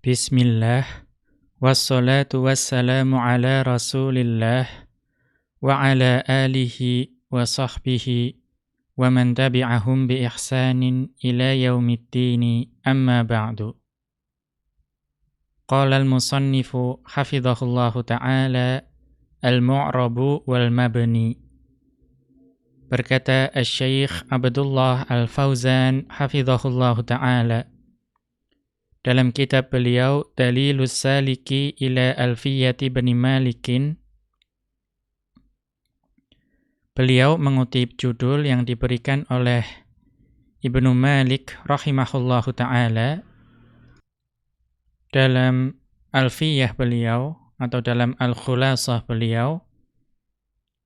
Bismillah. Wassalatu wassalamu ala rasulillah Wa ala alihi wa sahbihi Wa man tabi'ahum bi ihsanin ila yaumiddini amma ba'du. Qala al-musannifu hafidhahullahu ta'ala Al-mu'rabu wal mabni Berkata Al-Syeikh Abdullah Al-Fauzan hafidhahullahu ta'ala dalam kitab beliau Dalilus Saliki ila Alfiyati Bani Malikin beliau mengutip judul yang diberikan oleh Ibnu Malik rahimahullahu taala dalam Alfiyah beliau atau dalam Al-Khulasah beliau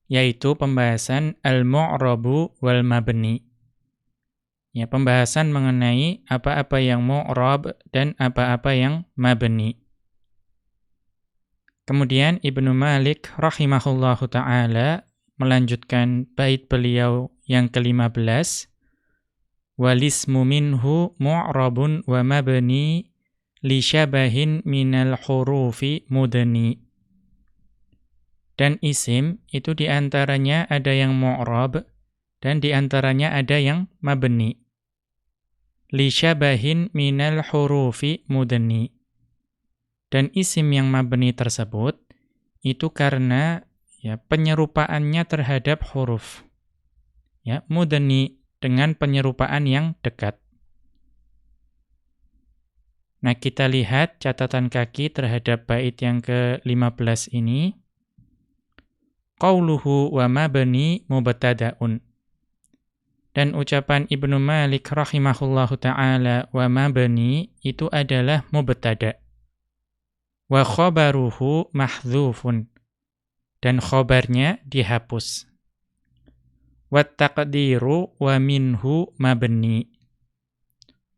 yaitu pembahasan al-mu'rabu wal mabni Ya, pembahasan mengenai apa-apa yang mu'rab dan apa-apa yang mabni. Kemudian Ibnu Malik rahimahullahu taala melanjutkan bait beliau yang ke-15 walismu minhu mu'rabun wa mabni li syabahin minal hurufi mudni. Dan isim itu di antaranya ada yang mu'rab dan di antaranya ada yang mabni li syabahin minal hurufi mudni. Dan isim yang mabni tersebut itu karena ya penyerupaannya terhadap huruf. Ya, mudni dengan penyerupaan yang dekat. Nah, kita lihat catatan kaki terhadap bait yang ke-15 ini. Qauluhu wa mabni mubtada'un. Dan ucapan Ibnu Malik rahimahullahu taala wa mabni itu adalah mubtada. Wa khabaruhu mahdzufun. Dan khobarnya dihapus. Wa taqdiru wa minhu mabni.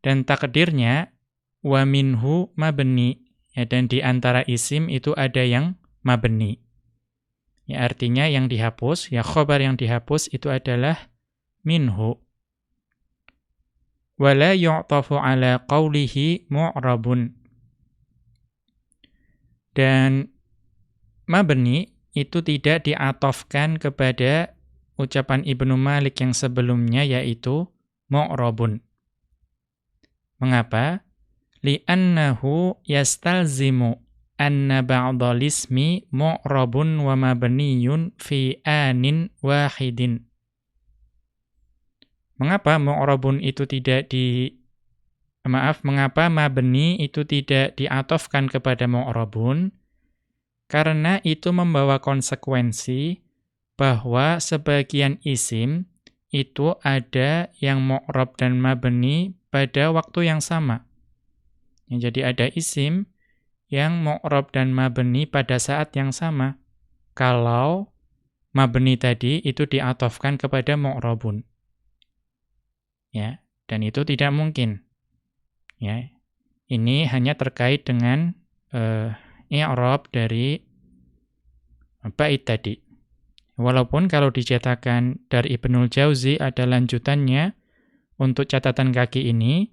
Dan takdirnya wa minhu mabni. Ya, dan di antara isim itu ada yang mabni. Ya, artinya yang dihapus, ya khobar yang dihapus itu adalah minhu. Wala yu'tafu ala qawlihi mu'rabun. Dan mabni itu tidak diatofkan kepada ucapan Ibnu Malik yang sebelumnya yaitu mu'rabun. Mengapa? Li'annahu yastalzimu anna ba'dal ismi mu'rabun wa mabniyun fi anin wahidin Mengapa mu'rabun itu tidak di maaf, mengapa mabni itu tidak diatofkan kepada mu'rabun? Karena itu membawa konsekuensi bahwa sebagian isim itu ada yang mu'rab dan mabni pada waktu yang sama. Ya, jadi ada isim yang mu'rab dan mabni pada saat yang sama. Kalau mabni tadi itu diatofkan kepada mu'rabun ya dan itu tidak mungkin ya. Ini hanya terkait dengan uh, i'rab dari bait tadi. Walaupun kalau dicetakan dari Ibnul Jauzi ada lanjutannya untuk catatan kaki ini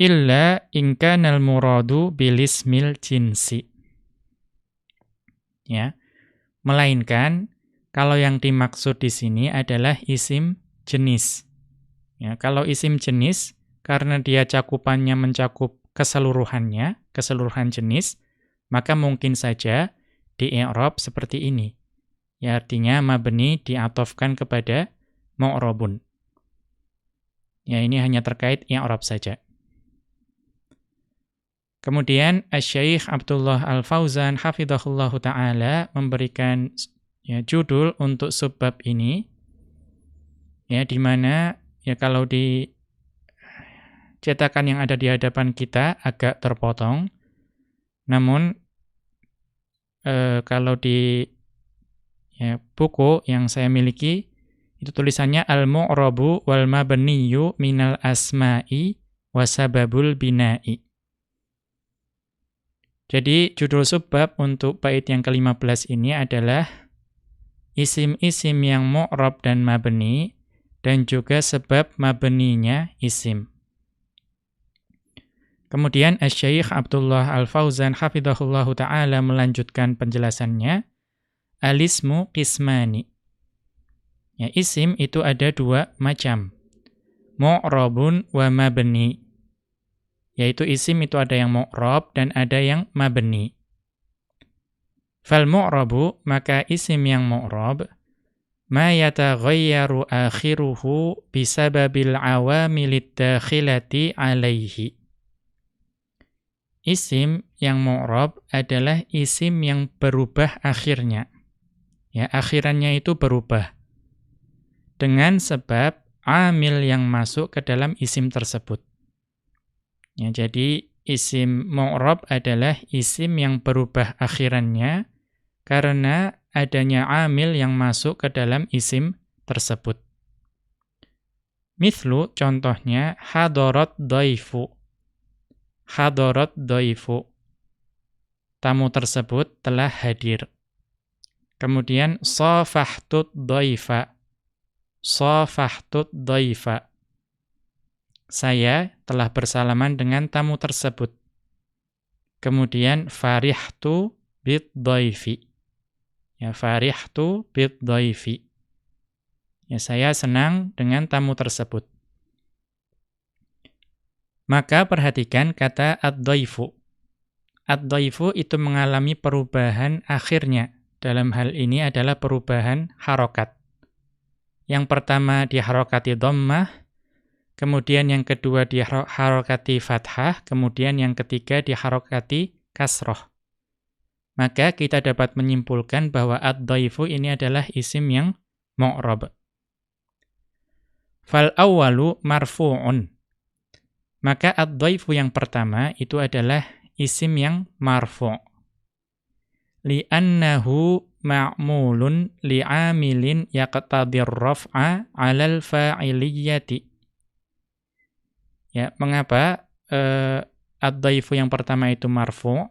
illa inkanal muradu bilismil jinsi ya. Melainkan kalau yang dimaksud di sini adalah isim jenis Ya, kalau isim jenis, karena dia cakupannya mencakup keseluruhannya, keseluruhan jenis, maka mungkin saja di i'rab seperti ini. Ya, artinya mabni diatofkan kepada mu'rabun. Ya, ini hanya terkait i'rab saja. Kemudian Asy-Syaikh Abdullah Al-Fauzan hafizahullahu taala memberikan ya, judul untuk subbab ini ya di mana ya kalau di cetakan yang ada di hadapan kita agak terpotong. Namun e, kalau di ya, buku yang saya miliki itu tulisannya al-mu'rabu wal mabniyu minal asma'i wasababul bina'i. Jadi judul subbab untuk bait yang ke-15 ini adalah isim-isim yang mu'rab dan mabni dan juga sebab mabninya isim. Kemudian Syekh Abdullah Al-Fauzan hafizahullahu taala melanjutkan penjelasannya alismu qismani. Ya, isim itu ada dua macam. Mu'rabun wa mabni. Yaitu isim itu ada yang mu'rab dan ada yang mabni. Fal mu'rabu maka isim yang mu'rab ma yataghayyaru akhiruhu bisababil awamilit dakhilati alaihi Isim yang mu'rab adalah isim yang berubah akhirnya. Ya, akhirannya itu berubah. Dengan sebab amil yang masuk ke dalam isim tersebut. Ya, jadi isim mu'rab adalah isim yang berubah akhirannya karena adanya amil yang masuk ke dalam isim tersebut. Mithlu contohnya hadarat daifu hadarat doifu. Tamu tersebut telah hadir. Kemudian safahtut doifa. Safahtut doifa. Saya telah bersalaman dengan tamu tersebut. Kemudian farihtu bid doifi. Ya, farihtu. Ya, saya senang dengan tamu tersebut. Maka perhatikan kata ad-daifu. Ad-daifu itu mengalami perubahan akhirnya. Dalam hal ini adalah perubahan harokat. Yang pertama diharokati dhammah, kemudian yang kedua diharokati fathah, kemudian yang ketiga diharokati kasroh. Maka kita dapat menyimpulkan bahwa ad-daifu ini adalah isim yang mu'rab. Fal awwalu marfu'un. Maka ad-dhaifu yang pertama itu adalah isim yang marfu'. Li'annahu ma'mulun li'amilin yaqtadir raf'a 'alal fa'iliyyati. Ya, mengapa uh, ad-dhaifu yang pertama itu marfu'?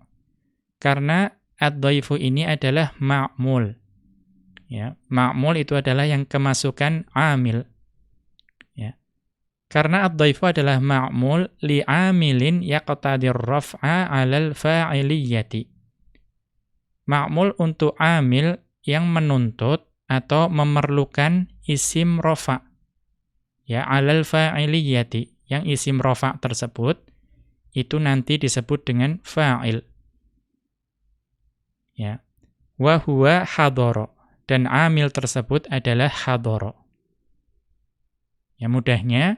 Karena ad-dhaifu ini adalah ma'mul. Ya, ma'mul itu adalah yang kemasukan amil. Karena ad-dhaifu adalah ma'mul li'amilin yaqtadir raf'a 'alal fa'iliyati. Ma'mul untuk amil yang menuntut atau memerlukan isim rofa. Ya, 'alal fa'iliyati. Yang isim rofa tersebut itu nanti disebut dengan fa'il. Ya. Wa huwa hadoro. Dan amil tersebut adalah hadoro. Ya mudahnya,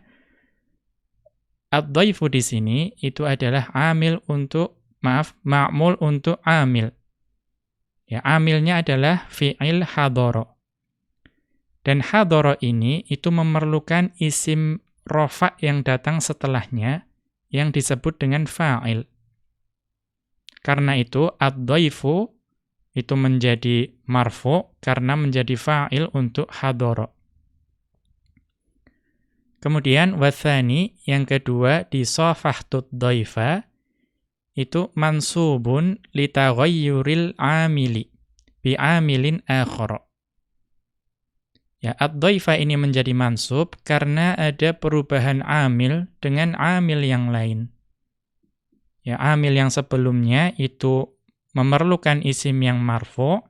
Ad-dhaifu di sini itu adalah amil untuk maaf, ma'mul untuk amil. Ya, amilnya adalah fi'il hadoro. Dan hadoro ini itu memerlukan isim rofa yang datang setelahnya yang disebut dengan fa'il. Karena itu ad-dhaifu itu menjadi marfu karena menjadi fa'il untuk hadoro. Kemudian wathani yang kedua di safahtut dhaifa itu mansubun litaghayyuril amili bi amilin akhara. Ya, ad-dhaifa ini menjadi mansub karena ada perubahan amil dengan amil yang lain. Ya, amil yang sebelumnya itu memerlukan isim yang marfu.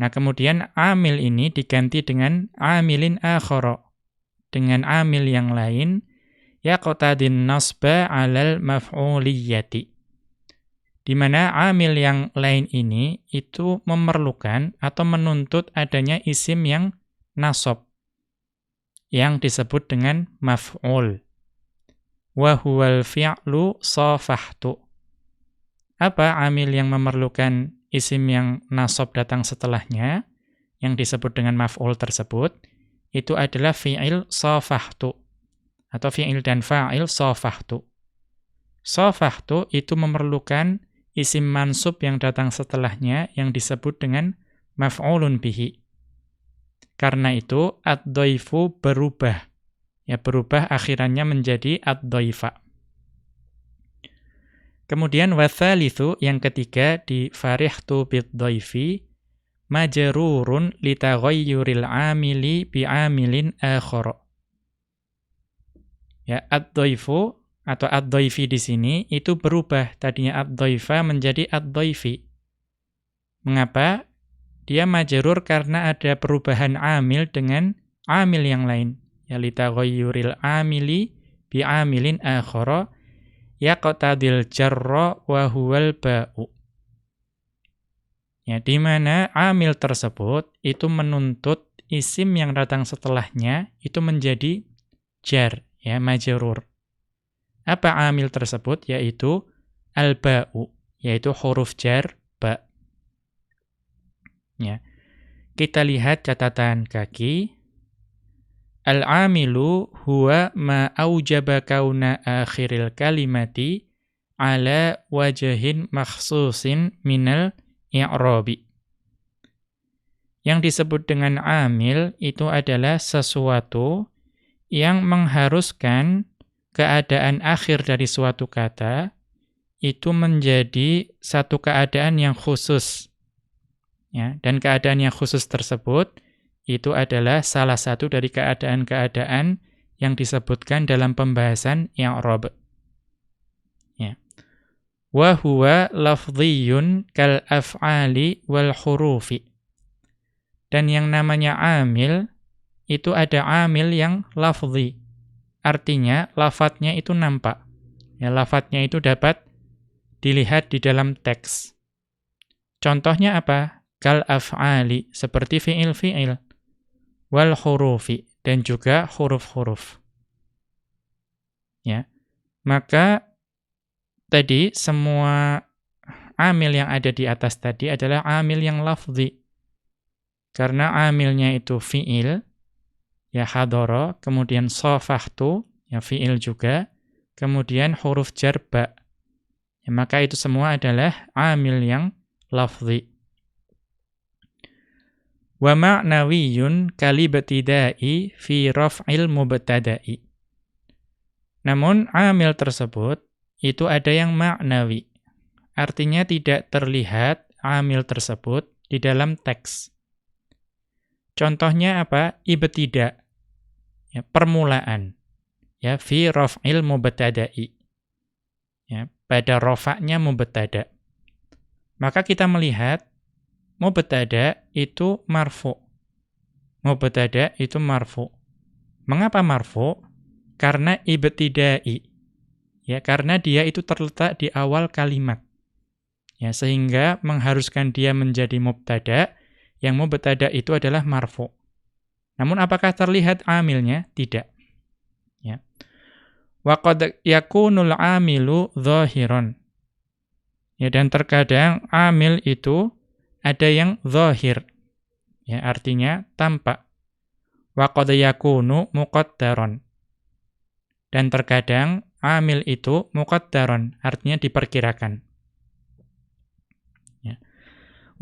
Nah, kemudian amil ini diganti dengan amilin akhara dengan amil yang lain yaqtadin nasba 'alal maf'uliyati. Di mana amil yang lain ini itu memerlukan atau menuntut adanya isim yang nasab yang disebut dengan maf'ul. Wa huwal fi'lu safahtu. Apa amil yang memerlukan isim yang nasab datang setelahnya yang disebut dengan maf'ul tersebut? itu adalah fi'il safahtu atau fi'il dan fa'il safahtu. Safahtu itu memerlukan isim mansub yang datang setelahnya yang disebut dengan maf'ulun bihi. Karena itu ad-dhaifu berubah. Ya berubah akhirannya menjadi ad-dhaifa. Kemudian wathalithu yang ketiga di farihtu bid-dhaifi majrurun litaghayyuril amili bi amilin akhar. Ya, ad-dhaifu atau ad-dhaifi di sini itu berubah tadinya ad-dhaifa menjadi ad-dhaifi. Mengapa? Dia majrur karena ada perubahan amil dengan amil yang lain. Ya litaghayyuril amili bi amilin akhara yaqtadil jarra wa huwal ba'u. Ya, di mana amil tersebut itu menuntut isim yang datang setelahnya itu menjadi jar, ya, majrur. Apa amil tersebut? Yaitu al-ba'u, yaitu huruf jar ba. Ya. Kita lihat catatan kaki. Al-amilu huwa ma aujaba kauna akhiril kalimati ala wajahin makhsusin minal i'rabi. Yang disebut dengan amil itu adalah sesuatu yang mengharuskan keadaan akhir dari suatu kata itu menjadi satu keadaan yang khusus. Ya, dan keadaan yang khusus tersebut itu adalah salah satu dari keadaan-keadaan yang disebutkan dalam pembahasan i'rab wa huwa lafdhiyun kal af'ali wal hurufi. Dan yang namanya amil itu ada amil yang lafdhi. Artinya lafadznya itu nampak. Ya lafadznya itu dapat dilihat di dalam teks. Contohnya apa? Kal af'ali seperti fi'il fi'il wal hurufi dan juga huruf-huruf. Ya. Maka tadi semua amil yang ada di atas tadi adalah amil yang lafzi. Karena amilnya itu fi'il, ya hadoro, kemudian sofahtu, ya fi'il juga, kemudian huruf jarba. Ya, maka itu semua adalah amil yang lafzi. Wa ma'nawiyun kalibtida'i fi raf'il mubtada'i. Namun amil tersebut itu ada yang maknawi. Artinya tidak terlihat amil tersebut di dalam teks. Contohnya apa? Ibtida. Ya, permulaan. Ya, fi raf'il mubtada'i. Ya, pada rafa'nya mubtada. Maka kita melihat mubtada itu marfu. Mubtada itu marfu. Mengapa marfu? Karena ibtida'i. Ya karena dia itu terletak di awal kalimat. Ya sehingga mengharuskan dia menjadi mubtada yang mubtada itu adalah marfu. Namun apakah terlihat amilnya? Tidak. Ya. Wa qad yakunul amilu zahiran ya dan terkadang amil itu ada yang zahir ya artinya tampak wa qad yakunu muqaddaran dan terkadang amil itu muqaddaron, artinya diperkirakan. Ya.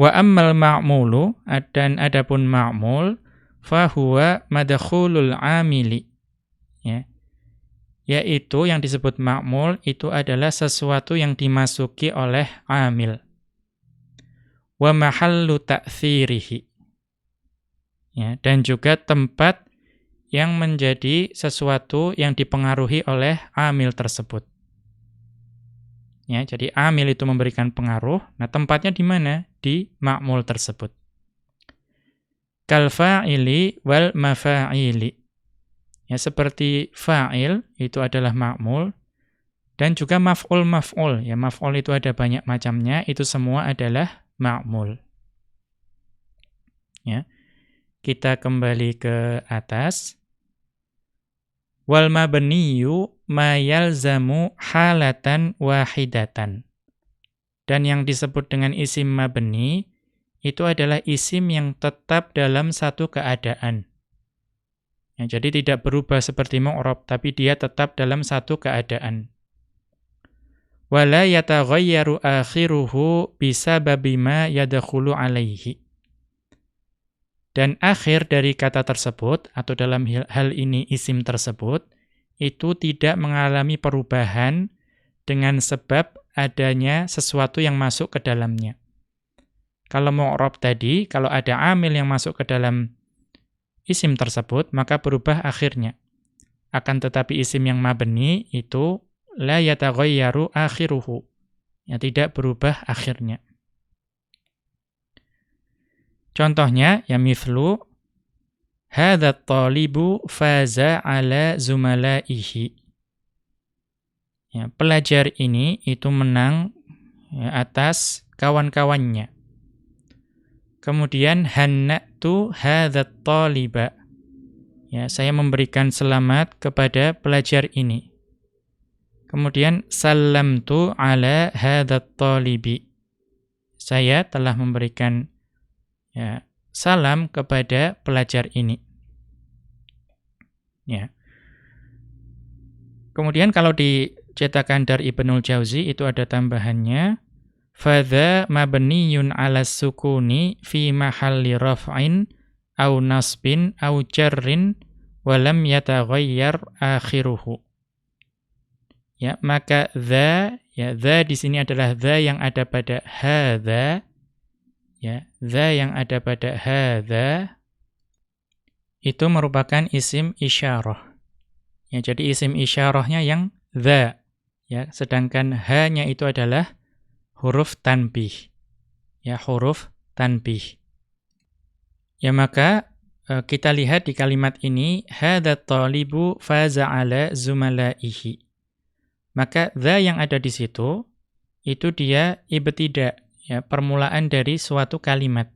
Wa ammal ma'mulu, dan adapun ma'mul, fahuwa madakhulul amili. Ya. Yaitu yang disebut ma'mul, itu adalah sesuatu yang dimasuki oleh amil. Wa mahallu ta'thirihi. Ya, dan juga tempat yang menjadi sesuatu yang dipengaruhi oleh amil tersebut. Ya, jadi amil itu memberikan pengaruh. Nah, tempatnya di mana? Di ma'mul tersebut. Kal fa'ili wal mafa'ili. Ya, seperti fa'il itu adalah ma'mul dan juga maf'ul maf'ul. Ya, maf'ul itu ada banyak macamnya, itu semua adalah ma'mul. Ya. Kita kembali ke atas. Wal mabniyu ma yalzamu halatan wahidatan. Dan yang disebut dengan isim mabni itu adalah isim yang tetap dalam satu keadaan. Ya, jadi tidak berubah seperti mu'rab, tapi dia tetap dalam satu keadaan. Wala yataghayyaru akhiruhu bisababi ma yadkhulu alaihi. Dan akhir dari kata tersebut, atau dalam hal ini isim tersebut, itu tidak mengalami perubahan dengan sebab adanya sesuatu yang masuk ke dalamnya. Kalau mu'rob tadi, kalau ada amil yang masuk ke dalam isim tersebut, maka berubah akhirnya. Akan tetapi isim yang mabni itu la yataghayyaru akhiruhu. Ya tidak berubah akhirnya. Contohnya ya mithlu hadza talibu faza ala zumalaihi. Ya, pelajar ini itu menang ya, atas kawan-kawannya. Kemudian hannatu hadzat taliba. Ya, saya memberikan selamat kepada pelajar ini. Kemudian salamtu ala hadzat talibi. Saya telah memberikan ya, salam kepada pelajar ini. Ya. Kemudian kalau dicetakan dari Ibnul Jauzi itu ada tambahannya Fadha mabniyun ala sukuni fi mahalli raf'in au nasbin au jarrin walam yataghayyar akhiruhu. Ya, maka dha ya dha di sini adalah dha yang ada pada hadza ya, dha yang ada pada hadza itu merupakan isim isyarah. Ya, jadi isim isyarahnya yang dha ya, sedangkan ha-nya itu adalah huruf tanbih. Ya, huruf tanbih. Ya maka e, kita lihat di kalimat ini hadza talibu faza ala zumalaihi. Maka dza yang ada di situ itu dia ibtida, ya, permulaan dari suatu kalimat.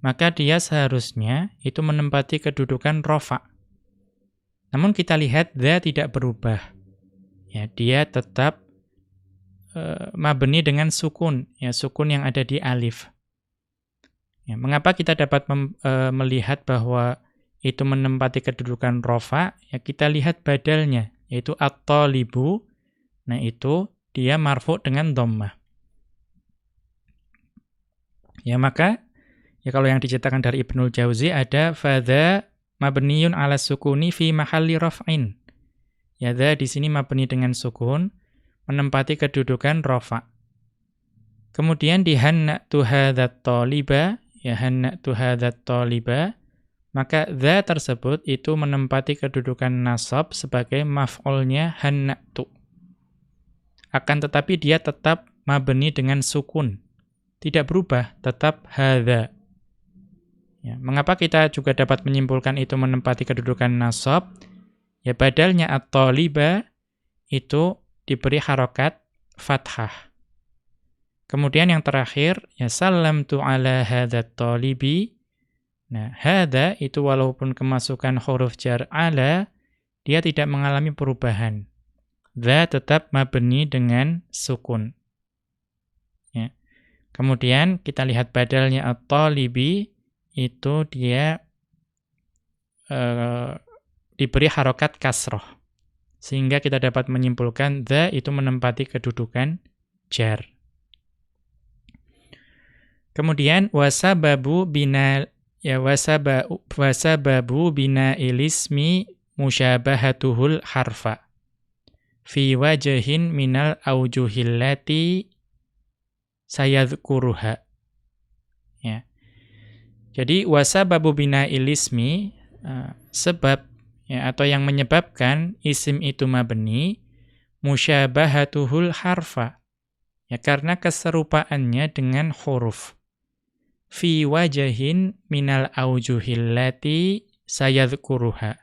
Maka dia seharusnya itu menempati kedudukan rofa. Namun kita lihat dza tidak berubah. Ya, dia tetap uh, mabni dengan sukun, ya sukun yang ada di alif. Ya, mengapa kita dapat mem, uh, melihat bahwa itu menempati kedudukan rofa? Ya kita lihat badalnya, yaitu at-talibu. Nah itu dia marfu dengan dhammah. Ya maka ya kalau yang diceritakan dari Ibnul Jauzi ada fadha mabniyun ala sukuni fi mahalli raf'in. Ya dha di sini mabni dengan sukun menempati kedudukan rofa. Kemudian di hanna'tu hadzat taliba, ya hanna'tu hadzat taliba, maka dha tersebut itu menempati kedudukan nasab sebagai maf'ulnya hanna'tu. Akan tetapi dia tetap mabni dengan sukun. Tidak berubah, tetap hadza. Ya, mengapa kita juga dapat menyimpulkan itu menempati kedudukan nasab? Ya badalnya at-taliba itu diberi harokat fathah. Kemudian yang terakhir, ya salam tu ala hadat talibi. Nah, hada itu walaupun kemasukan huruf jar ala, dia tidak mengalami perubahan. Dha tetap mabni dengan sukun. Ya. Kemudian kita lihat badalnya at-talibi, itu dia uh, diberi harokat kasroh. Sehingga kita dapat menyimpulkan the itu menempati kedudukan jar. Kemudian wasababu bina ya wasaba wasababu bina ilismi musyabahatuhul harfa fi wajhin minal aujuhillati sayadhkuruha. Ya. Jadi wasababu bina ilismi uh, sebab ya, atau yang menyebabkan isim itu mabni musyabahatuhul harfa ya karena keserupaannya dengan huruf fi wajahin minal aujuhillati sayadhkuruha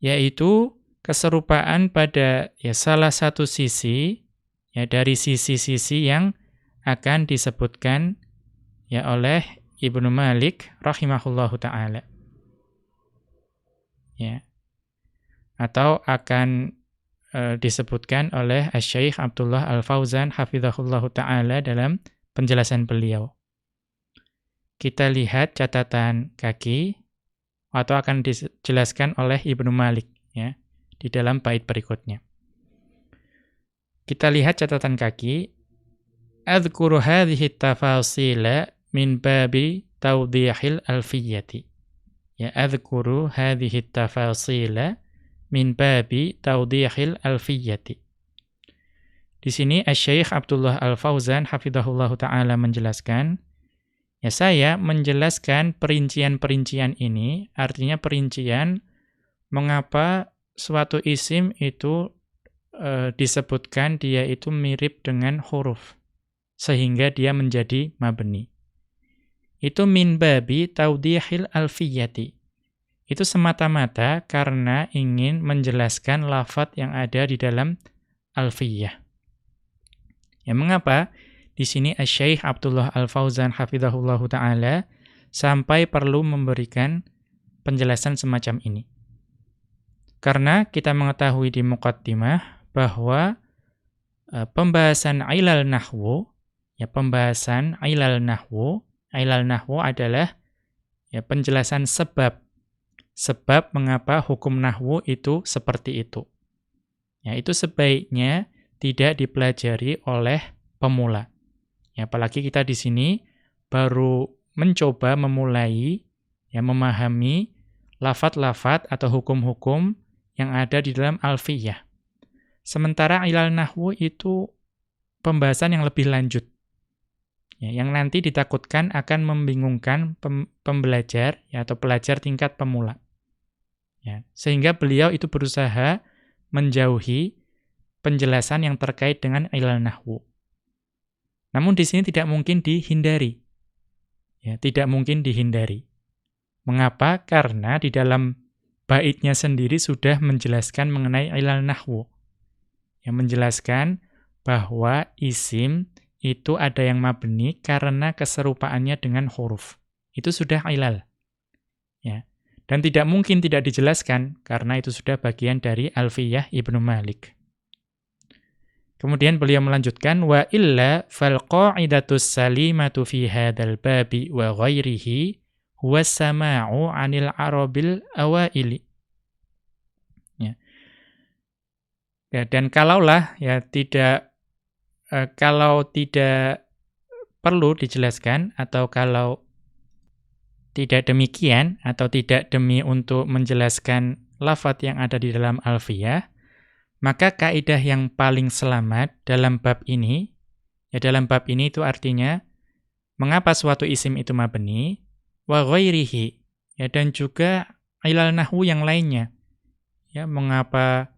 yaitu keserupaan pada ya salah satu sisi ya dari sisi-sisi yang akan disebutkan ya oleh Ibnu Malik rahimahullahu taala. Ya. Atau akan e, disebutkan oleh Syekh Abdullah Al-Fauzan hafizahullahu taala dalam penjelasan beliau. Kita lihat catatan kaki atau akan dijelaskan oleh Ibnu Malik ya di dalam bait berikutnya. Kita lihat catatan kaki. Adzkuru hadhihi tafasila min babi tawdihil alfiyati. Ya adzkuru hadhihi tafasila min babi tawdihil alfiyati. Di sini Asy-Syaikh Abdullah Al-Fauzan hafizahullahu taala menjelaskan ya saya menjelaskan perincian-perincian ini artinya perincian mengapa suatu isim itu e, disebutkan dia itu mirip dengan huruf sehingga dia menjadi mabni. Itu min babi taudihil alfiyati. Itu semata-mata karena ingin menjelaskan lafat yang ada di dalam alfiyah. Ya mengapa? Di sini Asy-Syaikh Abdullah Al-Fauzan hafizahullahu taala sampai perlu memberikan penjelasan semacam ini. Karena kita mengetahui di muqaddimah bahwa e, pembahasan ilal nahwu ya pembahasan ilal nahwu, ilal nahwu adalah ya penjelasan sebab sebab mengapa hukum nahwu itu seperti itu. Ya, itu sebaiknya tidak dipelajari oleh pemula. Ya, apalagi kita di sini baru mencoba memulai ya memahami lafat-lafat atau hukum-hukum yang ada di dalam alfiyah. Sementara ilal nahwu itu pembahasan yang lebih lanjut. Ya, yang nanti ditakutkan akan membingungkan pem pembelajar ya, atau pelajar tingkat pemula. Ya, sehingga beliau itu berusaha menjauhi penjelasan yang terkait dengan ilal nahwu. Namun di sini tidak mungkin dihindari. Ya, tidak mungkin dihindari. Mengapa? Karena di dalam baitnya sendiri sudah menjelaskan mengenai ilal nahwu. Yang menjelaskan bahwa isim itu ada yang mabni karena keserupaannya dengan huruf. Itu sudah ilal. Ya. Dan tidak mungkin tidak dijelaskan karena itu sudah bagian dari Alfiyah Ibnu Malik. Kemudian beliau melanjutkan wa illa fal qa'idatus salimatu fi hadzal babi wa ghairihi wasama'u 'anil arabil awaili. Ya. ya dan kalaulah ya tidak eh, kalau tidak perlu dijelaskan atau kalau tidak demikian atau tidak demi untuk menjelaskan lafat yang ada di dalam alfiyah, maka kaidah yang paling selamat dalam bab ini ya dalam bab ini itu artinya mengapa suatu isim itu mabni wa ghairihi ya dan juga ilal nahwu yang lainnya. Ya mengapa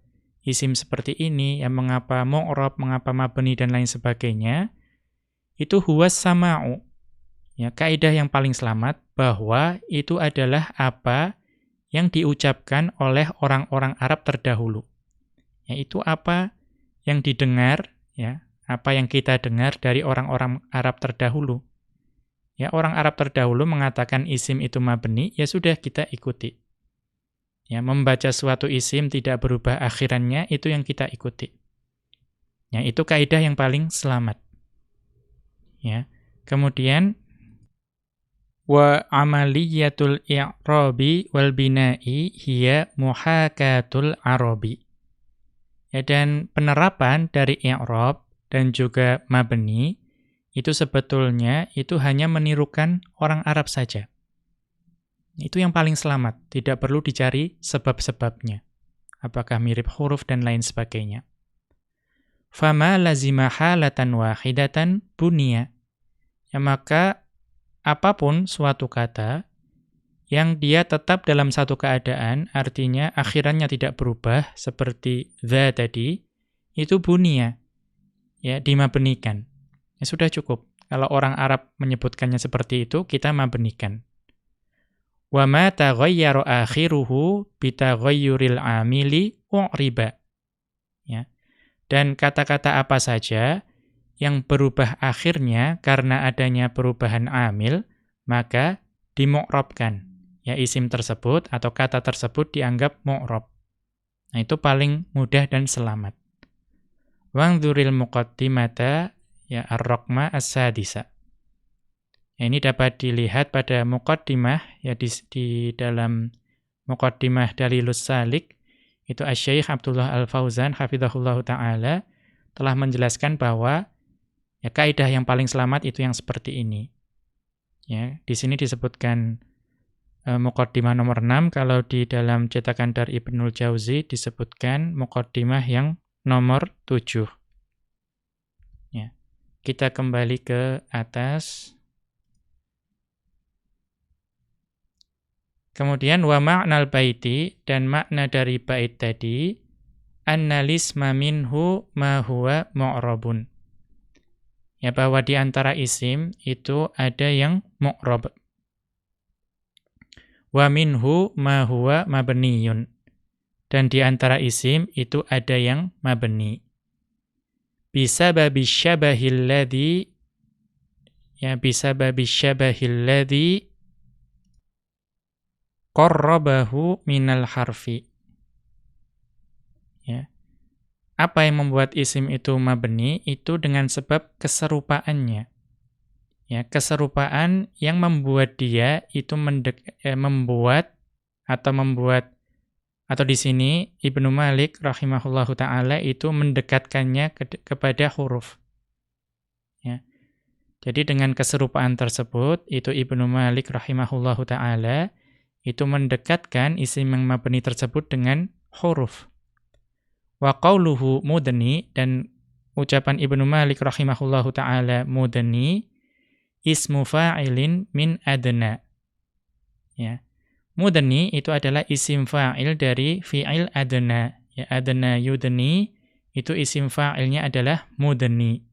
isim seperti ini ya mengapa mu'rab mengapa mabni dan lain sebagainya itu huwas sama'u. Ya kaidah yang paling selamat bahwa itu adalah apa yang diucapkan oleh orang-orang Arab terdahulu. Yaitu apa yang didengar ya apa yang kita dengar dari orang-orang Arab terdahulu Ya, orang Arab terdahulu mengatakan isim itu mabni, ya sudah kita ikuti. Ya, membaca suatu isim tidak berubah akhirannya, itu yang kita ikuti. Ya, itu kaidah yang paling selamat. Ya. Kemudian wa amaliyatul i'rabi wal bina'i hiya muhakatul arabi. Ya, dan penerapan dari i'rab dan juga mabni itu sebetulnya itu hanya menirukan orang Arab saja. Itu yang paling selamat, tidak perlu dicari sebab-sebabnya. Apakah mirip huruf dan lain sebagainya. Fama lazima halatan wahidatan bunia. Ya maka apa pun suatu kata yang dia tetap dalam satu keadaan, artinya akhirannya tidak berubah seperti the tadi, itu bunia. Ya, dimabenikan. Ya sudah cukup. Kalau orang Arab menyebutkannya seperti itu, kita mabenikan. Wa ma taghayyaru akhiruhu bitaghayyuril amili u'riba. Ya. Dan kata-kata apa saja yang berubah akhirnya karena adanya perubahan amil, maka dimu'rabkan. Ya isim tersebut atau kata tersebut dianggap mu'rab. Nah, itu paling mudah dan selamat. Wangduril muqaddimata ya ar-raqma as-sadisa. Ya, ini dapat dilihat pada muqaddimah ya di, di dalam muqaddimah Dalilus Salik itu Asy-Syaikh Abdullah Al-Fauzan hafizahullahu taala telah menjelaskan bahwa ya kaidah yang paling selamat itu yang seperti ini. Ya, di sini disebutkan e, muqaddimah nomor 6 kalau di dalam cetakan dari Ibnul Jauzi disebutkan muqaddimah yang nomor 7. Kita kembali ke atas. Kemudian wa ma'nal baiti dan makna dari bait tadi annalisma minhu ma huwa mu'rabun. Ya bahwa di antara isim itu ada yang mu'rab. Wa minhu ma huwa mabniyun. Dan di antara isim itu ada yang mabni. Bisa babi syabahil ladhi ya bisa babi syabahil ladhi qarrabahu minal harfi Ya. Apa yang membuat isim itu mabni? Itu dengan sebab keserupaannya. Ya, keserupaan yang membuat dia itu mendek, eh, membuat atau membuat atau di sini Ibnu Malik rahimahullahu taala itu mendekatkannya ke, kepada huruf. Ya. Jadi dengan keserupaan tersebut itu Ibnu Malik rahimahullahu taala itu mendekatkan isim yang mabni tersebut dengan huruf. Wa qawluhu mudni dan ucapan Ibnu Malik rahimahullahu taala mudni ismu fa'ilin min adna. Ya. Mudni itu adalah isim fa'il dari fi'il adna. Ya adna yudni itu isim fa'ilnya adalah mudni.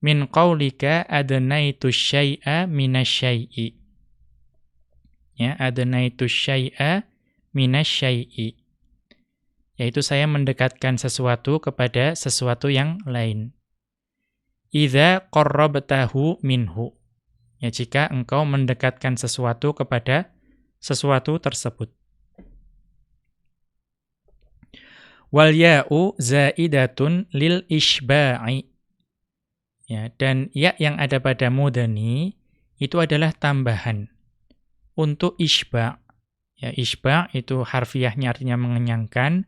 Min qawlika adnaitu syai'a minasyai'i. Ya, adnaitu syai'a minasyai'i yaitu saya mendekatkan sesuatu kepada sesuatu yang lain. Idza qarrabtahu minhu. Ya jika engkau mendekatkan sesuatu kepada sesuatu tersebut. Wal ya'u zaidatun lil isba'i. Ya, dan ya yang ada pada mudani itu adalah tambahan untuk isba. Ya, isba itu harfiahnya artinya mengenyangkan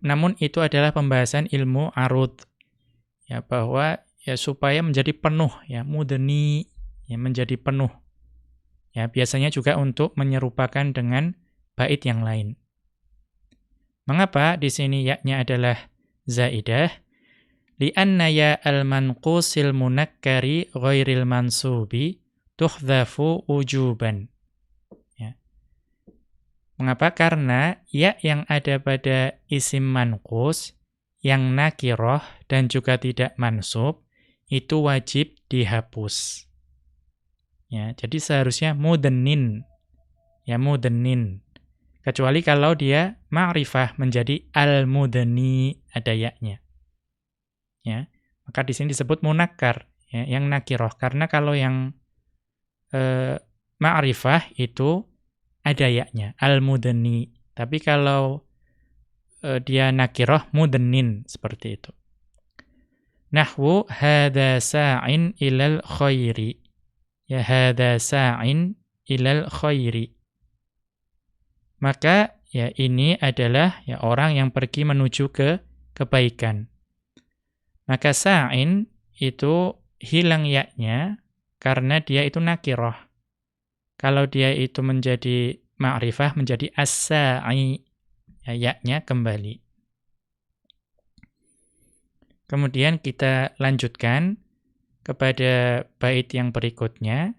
namun itu adalah pembahasan ilmu arud. Ya, bahwa ya supaya menjadi penuh ya, mudeni ya menjadi penuh. Ya, biasanya juga untuk menyerupakan dengan bait yang lain. Mengapa di sini yaknya adalah zaidah? Lianna ya al-manqusil munakkari ghairil mansubi tuhdhafu ujuban. Mengapa? Karena ya yang ada pada isim manqus, yang nakiroh dan juga tidak mansub, itu wajib dihapus. Ya, jadi seharusnya mudenin. Ya, mudenin. Kecuali kalau dia ma'rifah menjadi al-mudeni ada yaknya. Ya, maka di sini disebut munakkar, ya, yang nakiroh. Karena kalau yang e, ma'rifah itu ada yaknya, al-mudani. Tapi kalau uh, dia nakirah, mudanin, seperti itu. Nahwu hadha sa'in ilal khairi. Ya hadha sa'in ilal khairi. Maka ya ini adalah ya orang yang pergi menuju ke kebaikan. Maka sa'in itu hilang yaknya karena dia itu nakirah. Kalau dia itu menjadi ma'rifah, menjadi as-sa'i, ya, yaknya kembali. Kemudian kita lanjutkan kepada bait yang berikutnya.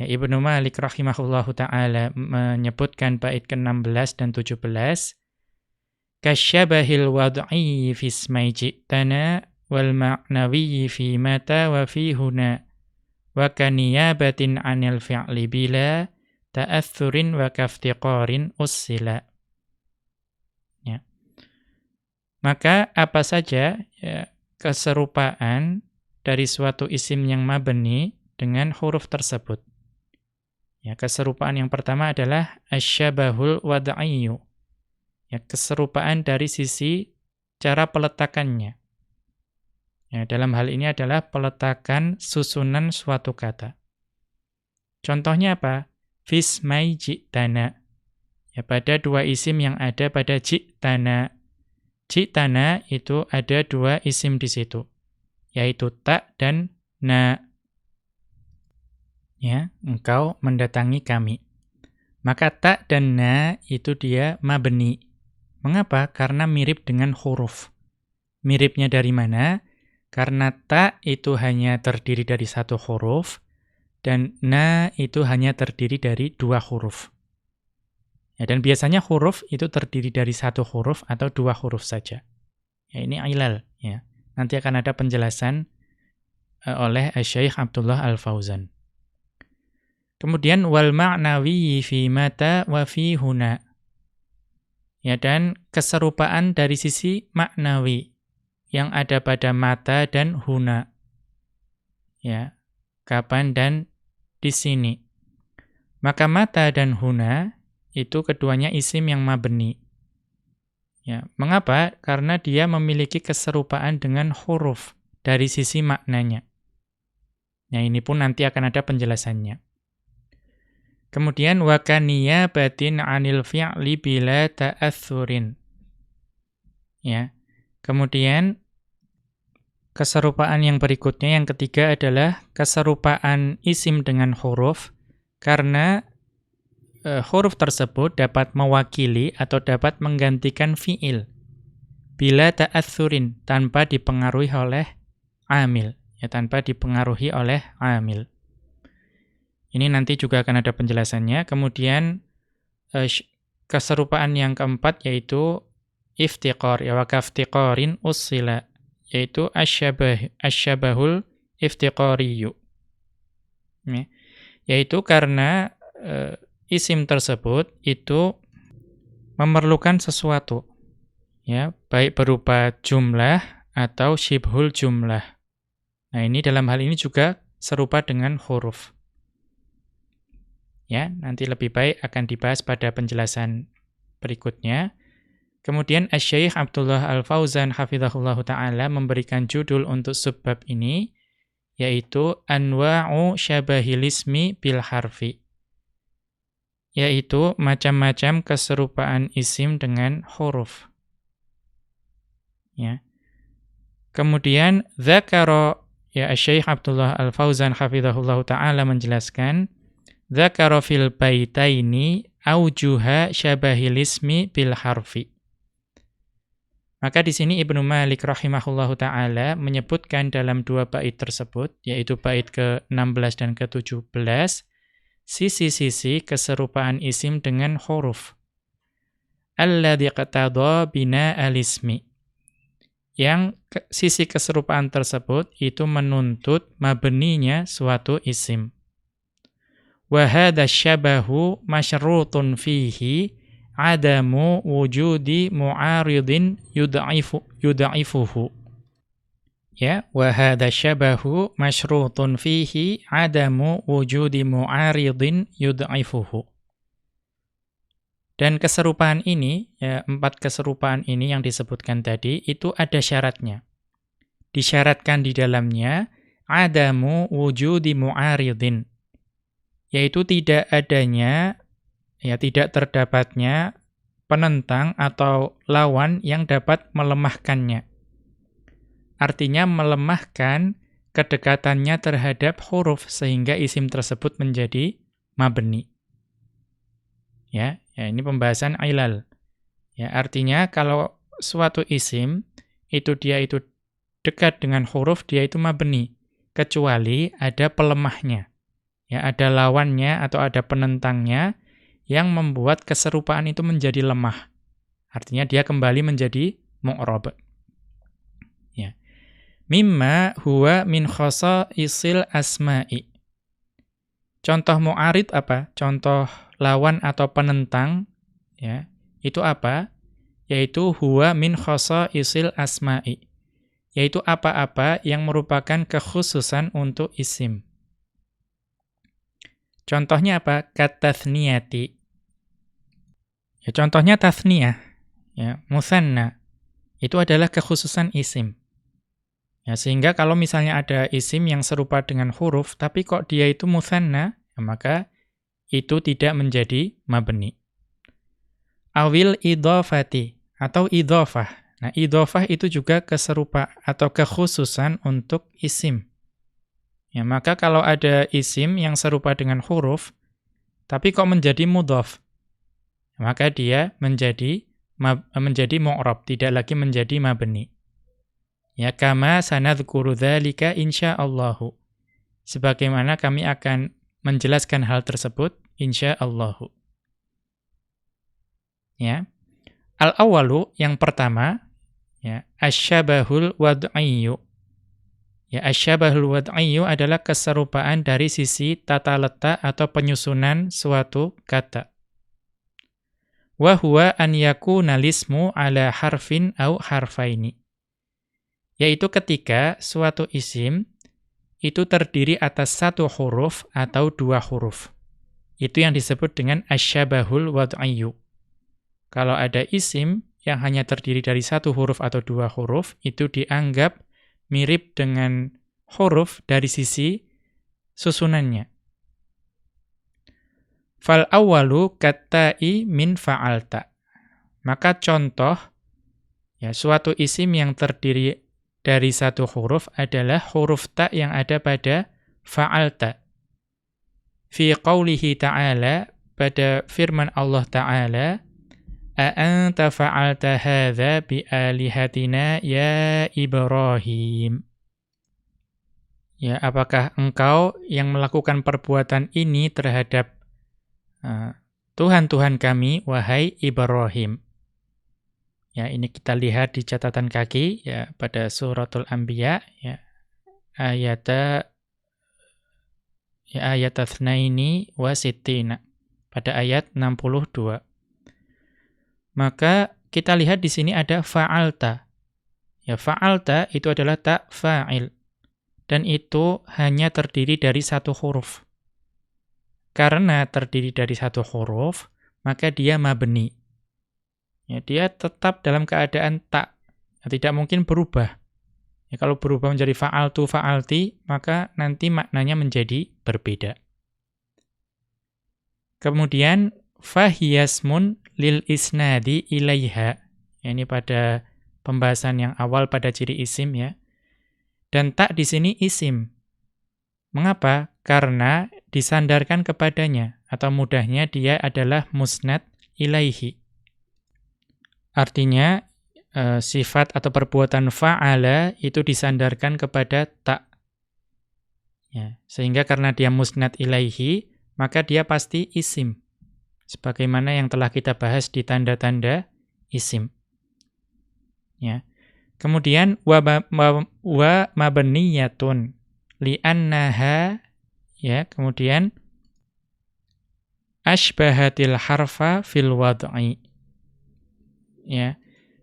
Ya, Ibnu Malik rahimahullahu taala menyebutkan bait ke-16 dan 17. Kasyabahil wad'i fi ismai ji'tana wal ma'nawi fi mata wa fi huna wa kaniyabatin 'anil fi'li bila ta'athurin wa kaftiqarin ussila. Ya. Maka apa saja ya, keserupaan dari suatu isim yang mabni dengan huruf tersebut. Ya, keserupaan yang pertama adalah asyabahul wad'iyyu. Ya, keserupaan dari sisi cara peletakannya. Ya, dalam hal ini adalah peletakan susunan suatu kata. Contohnya apa? Fismai ji'tana. Ya, pada dua isim yang ada pada ji'tana. Ji'tana itu ada dua isim di situ, yaitu tak dan na. Ya, engkau mendatangi kami. Maka tak dan na itu dia mabni. Mengapa? Karena mirip dengan huruf. Miripnya dari mana? Karena ta itu hanya terdiri dari satu huruf, dan na itu hanya terdiri dari dua huruf. Ya, dan biasanya huruf itu terdiri dari satu huruf atau dua huruf saja. Ya, ini ilal. Ya. Nanti akan ada penjelasan uh, oleh Syekh Abdullah Al-Fauzan. Kemudian wal ma'nawi fi mata wa fi huna. Ya, dan keserupaan dari sisi maknawi yang ada pada mata dan huna. Ya, kapan dan di sini. Maka mata dan huna itu keduanya isim yang mabni. Ya, mengapa? Karena dia memiliki keserupaan dengan huruf dari sisi maknanya. Nah, ini pun nanti akan ada penjelasannya. Kemudian wakaniya batin anil fi'li bila ta'athurin. Ya. Kemudian keserupaan yang berikutnya yang ketiga adalah keserupaan isim dengan huruf karena uh, huruf tersebut dapat mewakili atau dapat menggantikan fiil bila ta'atsurin tanpa dipengaruhi oleh amil ya tanpa dipengaruhi oleh amil. Ini nanti juga akan ada penjelasannya. Kemudian uh, keserupaan yang keempat yaitu iftiqar ya wa kaftiqarin usila yaitu asyabah asyabahul iftiqariyu. Ya. Yaitu karena uh, isim tersebut itu memerlukan sesuatu ya baik berupa jumlah atau shibhul jumlah. Nah ini dalam hal ini juga serupa dengan huruf. Ya nanti lebih baik akan dibahas pada penjelasan berikutnya. Kemudian Asy-Syaikh Abdullah Al-Fauzan hafizahullah taala memberikan judul untuk subbab ini yaitu anwa'u syabahilismi bil harfi yaitu macam-macam keserupaan isim dengan huruf. Ya. Kemudian dzakara ya Syekh Abdullah Al-Fauzan hafizahullah taala menjelaskan dzakara fil baitaini aujuha syabahil ismi bil harfi. Maka di sini Ibnu Malik rahimahullahu taala menyebutkan dalam dua bait tersebut yaitu bait ke-16 dan ke-17 sisi-sisi keserupaan isim dengan huruf. Alladhi qatada bina alismi. Yang ke, sisi keserupaan tersebut itu menuntut mabninya suatu isim. Wa hadha syabahu masyrutun fihi adamu wujudi mu'aridin yud'ifu yud'ifuhu Ya, wa syabahu masyrutun fihi adamu wujudi mu'aridin yud'ifuhu. Dan keserupaan ini, ya, empat keserupaan ini yang disebutkan tadi, itu ada syaratnya. Disyaratkan di dalamnya, adamu wujudi mu'aridin. Yaitu tidak adanya, ya tidak terdapatnya penentang atau lawan yang dapat melemahkannya artinya melemahkan kedekatannya terhadap huruf sehingga isim tersebut menjadi mabni. Ya, ya ini pembahasan ilal. Ya, artinya kalau suatu isim itu dia itu dekat dengan huruf dia itu mabni kecuali ada pelemahnya. Ya, ada lawannya atau ada penentangnya yang membuat keserupaan itu menjadi lemah. Artinya dia kembali menjadi mu'rab. Mimma huwa min isil asma'i. Contoh mu'arid apa? Contoh lawan atau penentang ya. Itu apa? Yaitu huwa min isil asma'i. Yaitu apa-apa yang merupakan kekhususan untuk isim. Contohnya apa? Katathniyati. Ya, contohnya tathniyah, ya, musanna. Itu adalah kekhususan isim. Ya, sehingga kalau misalnya ada isim yang serupa dengan huruf, tapi kok dia itu muthanna, ya maka itu tidak menjadi mabni. Awil idhafati, atau idhafah. Nah, idhafah itu juga keserupa atau kekhususan untuk isim. Ya, maka kalau ada isim yang serupa dengan huruf, tapi kok menjadi mudhaf, maka dia menjadi menjadi mu'rab, tidak lagi menjadi mabni. Ya kama sanadhkuru dzalika insyaallahu. Sebagaimana kami akan menjelaskan hal tersebut insyaallahu. ya. Al-awwalu yang pertama ya, asyabahul wad'iyyu. Ya, asyabahul wad'iyyu adalah keserupaan dari sisi tata letak atau penyusunan suatu kata. Wa huwa an yakuna ala harfin au harfaini. Yaitu ketika suatu isim itu terdiri atas satu huruf atau dua huruf. Itu yang disebut dengan asyabahul wad'iyyu. Kalau ada isim yang hanya terdiri dari satu huruf atau dua huruf, itu dianggap mirip dengan huruf dari sisi susunannya. Fal awalu katai min fa'alta. Maka contoh, ya suatu isim yang terdiri dari satu huruf adalah huruf ta yang ada pada fa'alta. Fi qawlihi ta'ala, pada firman Allah Ta'ala, A'anta fa'alta hadha bi'alihatina ya Ibrahim. Ya, apakah engkau yang melakukan perbuatan ini terhadap uh, Tuhan-Tuhan kami, wahai Ibrahim? Ya, ini kita lihat di catatan kaki ya pada suratul Anbiya ya. Ayat ya ayat tsnaini wa sittina pada ayat 62. Maka kita lihat di sini ada fa'alta. Ya, fa'alta itu adalah tak fa'il. Dan itu hanya terdiri dari satu huruf. Karena terdiri dari satu huruf, maka dia mabni. Ya, dia tetap dalam keadaan tak, ya, tidak mungkin berubah. Ya, kalau berubah menjadi fa'altu fa'alti, maka nanti maknanya menjadi berbeda. Kemudian fahiyasmun lil isnadi ilaiha. Ya, ini pada pembahasan yang awal pada ciri isim ya. Dan tak di sini isim. Mengapa? Karena disandarkan kepadanya atau mudahnya dia adalah musnad ilaihi. Artinya, e, sifat atau perbuatan fa'ala itu disandarkan kepada tak. Ya, sehingga karena dia musnad ilaihi, maka dia pasti isim. Sebagaimana yang telah kita bahas di tanda-tanda isim. Ya. Kemudian wa, wa, wa mabniyatun li'annaha ya, kemudian ashbahatil harfa fil wad'i ya.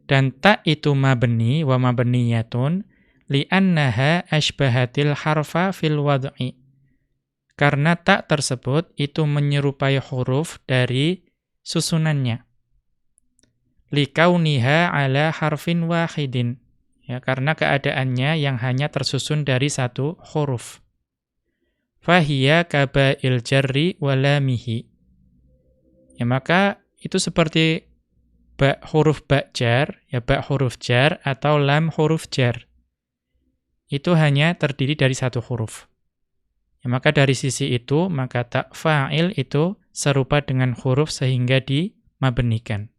Dan tak itu mabni wa mabniyatun li'annaha ashbahatil harfa fil wad'i. Karena tak tersebut itu menyerupai huruf dari susunannya. Likauniha ala harfin wahidin. Ya, karena keadaannya yang hanya tersusun dari satu huruf. Fahiyya kaba'il jarri walamihi. Ya, maka itu seperti ba huruf ba jar, ya ba huruf jar atau lam huruf jar. Itu hanya terdiri dari satu huruf. Ya, maka dari sisi itu, maka tak fa'il itu serupa dengan huruf sehingga dimabenikan.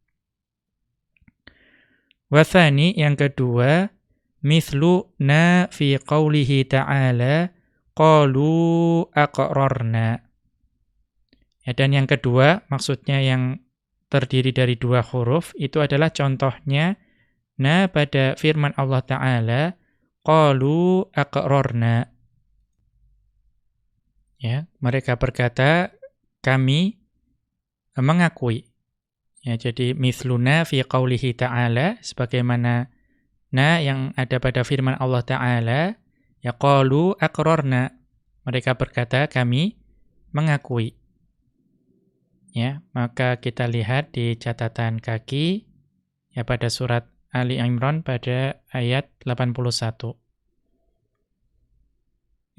Wathani yang kedua, mithlu na fi qawlihi ta'ala qalu aqrarna. Ya, dan yang kedua, maksudnya yang terdiri dari dua huruf itu adalah contohnya na pada firman Allah taala qalu aqrarna. Ya mereka berkata kami mengakui. Ya jadi mithluna fi qaulihi ta'ala sebagaimana na yang ada pada firman Allah taala ya qalu aqrarna. Mereka berkata kami mengakui Ya, maka kita lihat di catatan kaki ya pada surat Ali Imran pada ayat 81.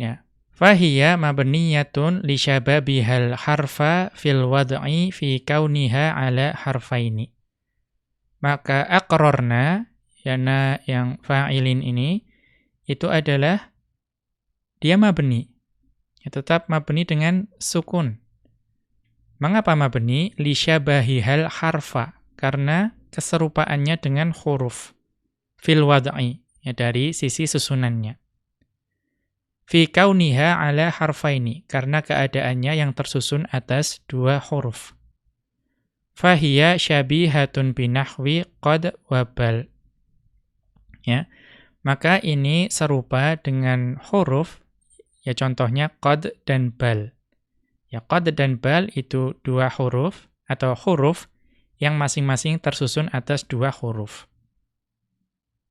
Ya. Fahiya mabniyatun li syababihal harfa fil wad'i fi kauniha ala harfaini. Maka aqrarna yana yang fa'ilin ini itu adalah dia mabni. Ya, tetap mabni dengan sukun. Mengapa mabni? Lisyabahihal harfa. Karena keserupaannya dengan huruf. Fil wad'i. Ya, dari sisi susunannya. Fi kauniha ala harfaini. Karena keadaannya yang tersusun atas dua huruf. fahiya syabihatun binahwi qad wabal. Ya. Maka ini serupa dengan huruf ya contohnya qad dan bal. Ya qad dan bal itu dua huruf atau huruf yang masing-masing tersusun atas dua huruf.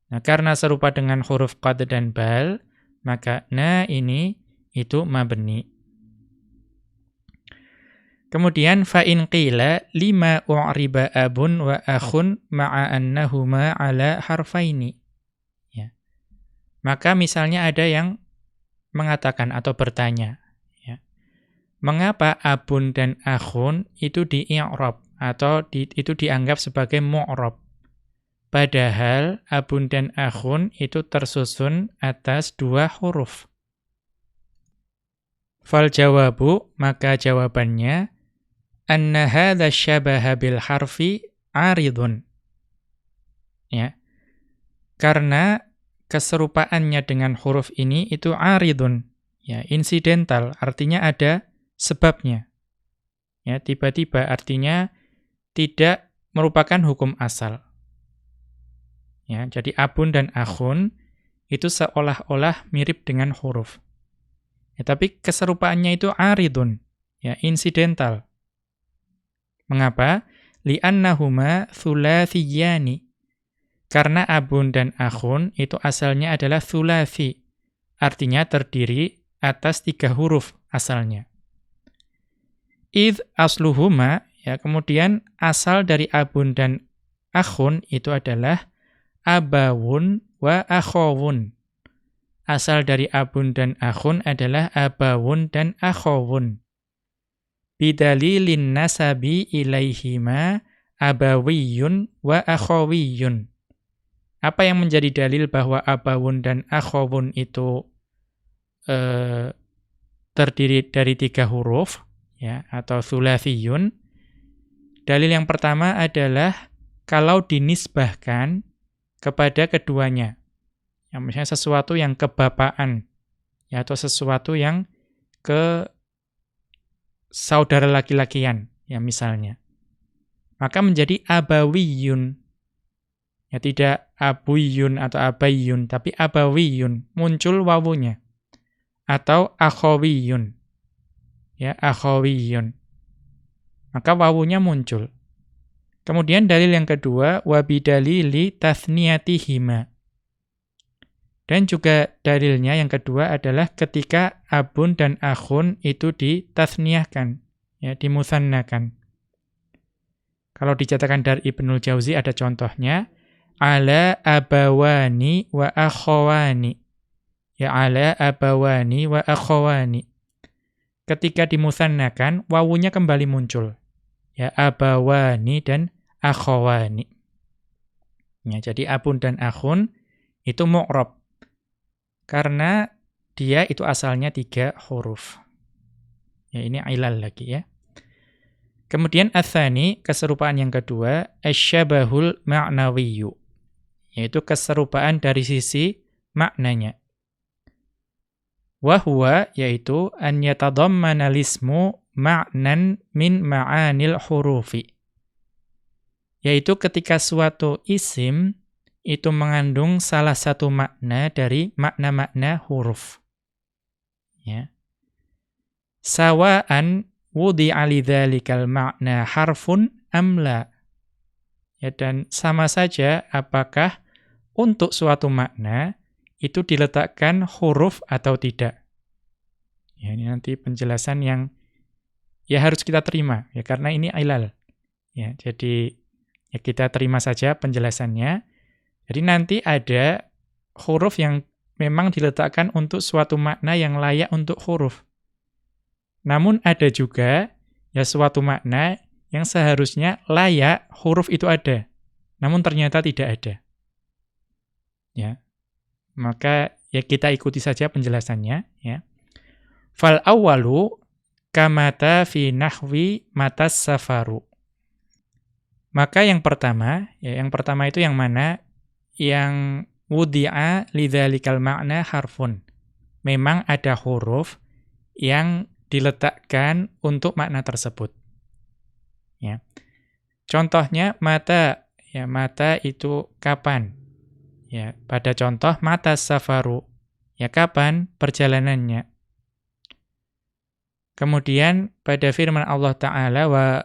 Nah, karena serupa dengan huruf qad dan bal, maka na ini itu mabni. Kemudian fa in qila lima u'riba abun wa akhun ma'a annahuma ala harfaini. Ya. Maka misalnya ada yang mengatakan atau bertanya, ya. Mengapa abun dan akhun itu di i'rab atau di, itu dianggap sebagai mu'rab? Padahal abun dan akhun itu tersusun atas dua huruf. Fal jawabu, maka jawabannya anna hadha syabaha bil harfi aridun. Ya. Karena keserupaannya dengan huruf ini itu aridun, ya, insidental, artinya ada sebabnya. Ya, tiba-tiba artinya tidak merupakan hukum asal. Ya, jadi abun dan akhun itu seolah-olah mirip dengan huruf. Ya, tapi keserupaannya itu aridun, ya, insidental. Mengapa? Li'annahuma thulathiyani. Karena abun dan akhun itu asalnya adalah thulathi. Artinya terdiri atas tiga huruf asalnya. Id asluhuma, ya kemudian asal dari abun dan akhun itu adalah abawun wa akhawun. Asal dari abun dan akhun adalah abawun dan akhawun bidalilin nasabi ilaihima abawiyun wa akhawiyun. Apa yang menjadi dalil bahwa abawun dan akhawun itu eh, terdiri dari tiga huruf ya atau thulathiyun? Dalil yang pertama adalah kalau dinisbahkan kepada keduanya. Yang misalnya sesuatu yang kebapaan ya atau sesuatu yang ke saudara laki-lakian, ya misalnya. Maka menjadi abawiyun. Ya tidak abuyun atau abayun, tapi abawiyun, muncul wawunya. Atau akhawiyun. Ya, akhawiyun. Maka wawunya muncul. Kemudian dalil yang kedua, wabidalili tathniyatihima. Dan juga dalilnya yang kedua adalah ketika abun dan akhun itu ditasniahkan, ya, dimusannakan. Kalau dicatakan dari Ibnul Jauzi ada contohnya, ala abawani wa akhawani. Ya ala abawani wa akhawani. Ketika dimusannakan, wawunya kembali muncul. Ya abawani dan akhawani. Ya, jadi abun dan akhun itu mu'rab karena dia itu asalnya tiga huruf. Ya, ini ilal lagi ya. Kemudian athani, keserupaan yang kedua, asyabahul ma'nawiyu. Yaitu keserupaan dari sisi maknanya. Wahuwa, yaitu an yatadammana lismu ma'nan min ma'anil hurufi. Yaitu ketika suatu isim itu mengandung salah satu makna dari makna-makna huruf. Ya. Sawa'an wudi'a lidzalikal makna harfun amla. Ya, dan sama saja apakah untuk suatu makna itu diletakkan huruf atau tidak. Ya, ini nanti penjelasan yang ya harus kita terima ya karena ini ilal. Ya, jadi ya kita terima saja penjelasannya. Jadi nanti ada huruf yang memang diletakkan untuk suatu makna yang layak untuk huruf. Namun ada juga ya suatu makna yang seharusnya layak huruf itu ada. Namun ternyata tidak ada. Ya. Maka ya kita ikuti saja penjelasannya ya. Fal awwalu kamata fi nahwi matas safaru. Maka yang pertama, ya yang pertama itu yang mana? yang wudi'a lidzalikal makna harfun. Memang ada huruf yang diletakkan untuk makna tersebut. Ya. Contohnya mata, ya mata itu kapan? Ya, pada contoh mata safaru, ya kapan perjalanannya? Kemudian pada firman Allah Ta'ala wa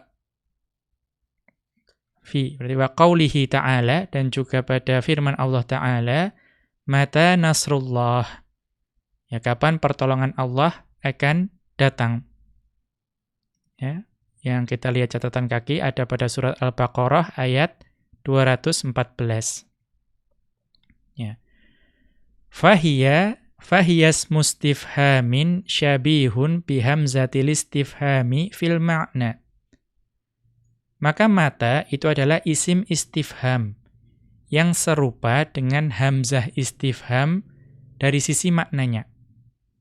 fi berarti wa qaulihi ta'ala dan juga pada firman Allah Ta'ala mata nasrullah. Ya kapan pertolongan Allah akan datang? Ya yang kita lihat catatan kaki ada pada surat Al-Baqarah ayat 214 ya fahiya fahiyas mustifhamin syabihun bihamzatil istifhami fil ma'na maka mata itu adalah isim istifham yang serupa dengan hamzah istifham dari sisi maknanya.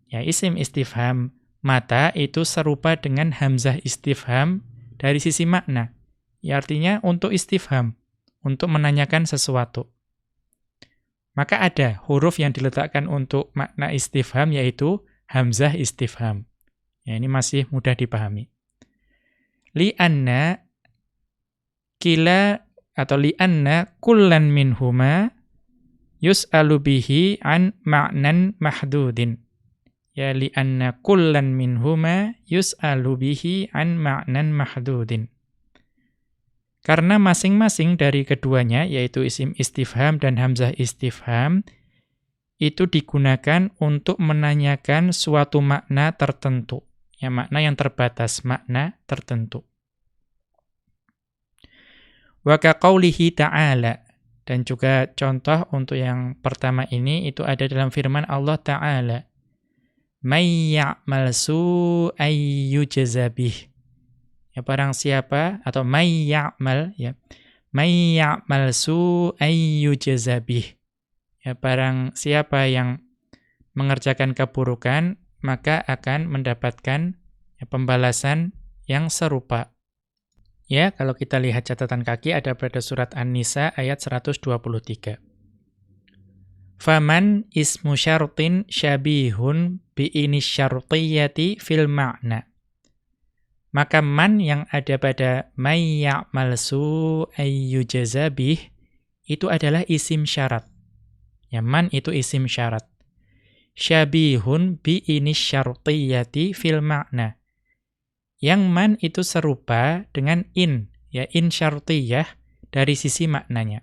Ya, isim istifham mata itu serupa dengan hamzah istifham dari sisi makna. Ya, artinya untuk istifham, untuk menanyakan sesuatu. Maka ada huruf yang diletakkan untuk makna istifham yaitu hamzah istifham. Ya, ini masih mudah dipahami. Li'anna kila atau li'anna kullan minhuma yus'alu bihi an ma'nan mahdudin. Ya li'anna kullan minhuma yus'alu bihi an ma'nan mahdudin. Karena masing-masing dari keduanya, yaitu isim istifham dan hamzah istifham, itu digunakan untuk menanyakan suatu makna tertentu. Ya, makna yang terbatas, makna tertentu. Wa kaqaulihi ta'ala dan juga contoh untuk yang pertama ini itu ada dalam firman Allah taala may ya'mal su'ay yujzabih ya barang siapa atau may ya'mal ya may ya'mal su'ay ya barang siapa yang mengerjakan keburukan maka akan mendapatkan ya, pembalasan yang serupa Ya, kalau kita lihat catatan kaki ada pada surat An-Nisa ayat 123. Faman ismu syartin syabihun ini syartiyati fil ma'na. Maka man yang ada pada may ya'mal ayyujazabih itu adalah isim syarat. Ya, man itu isim syarat. Syabihun ini syartiyati fil ma'na yang man itu serupa dengan in, ya in syartiyah dari sisi maknanya.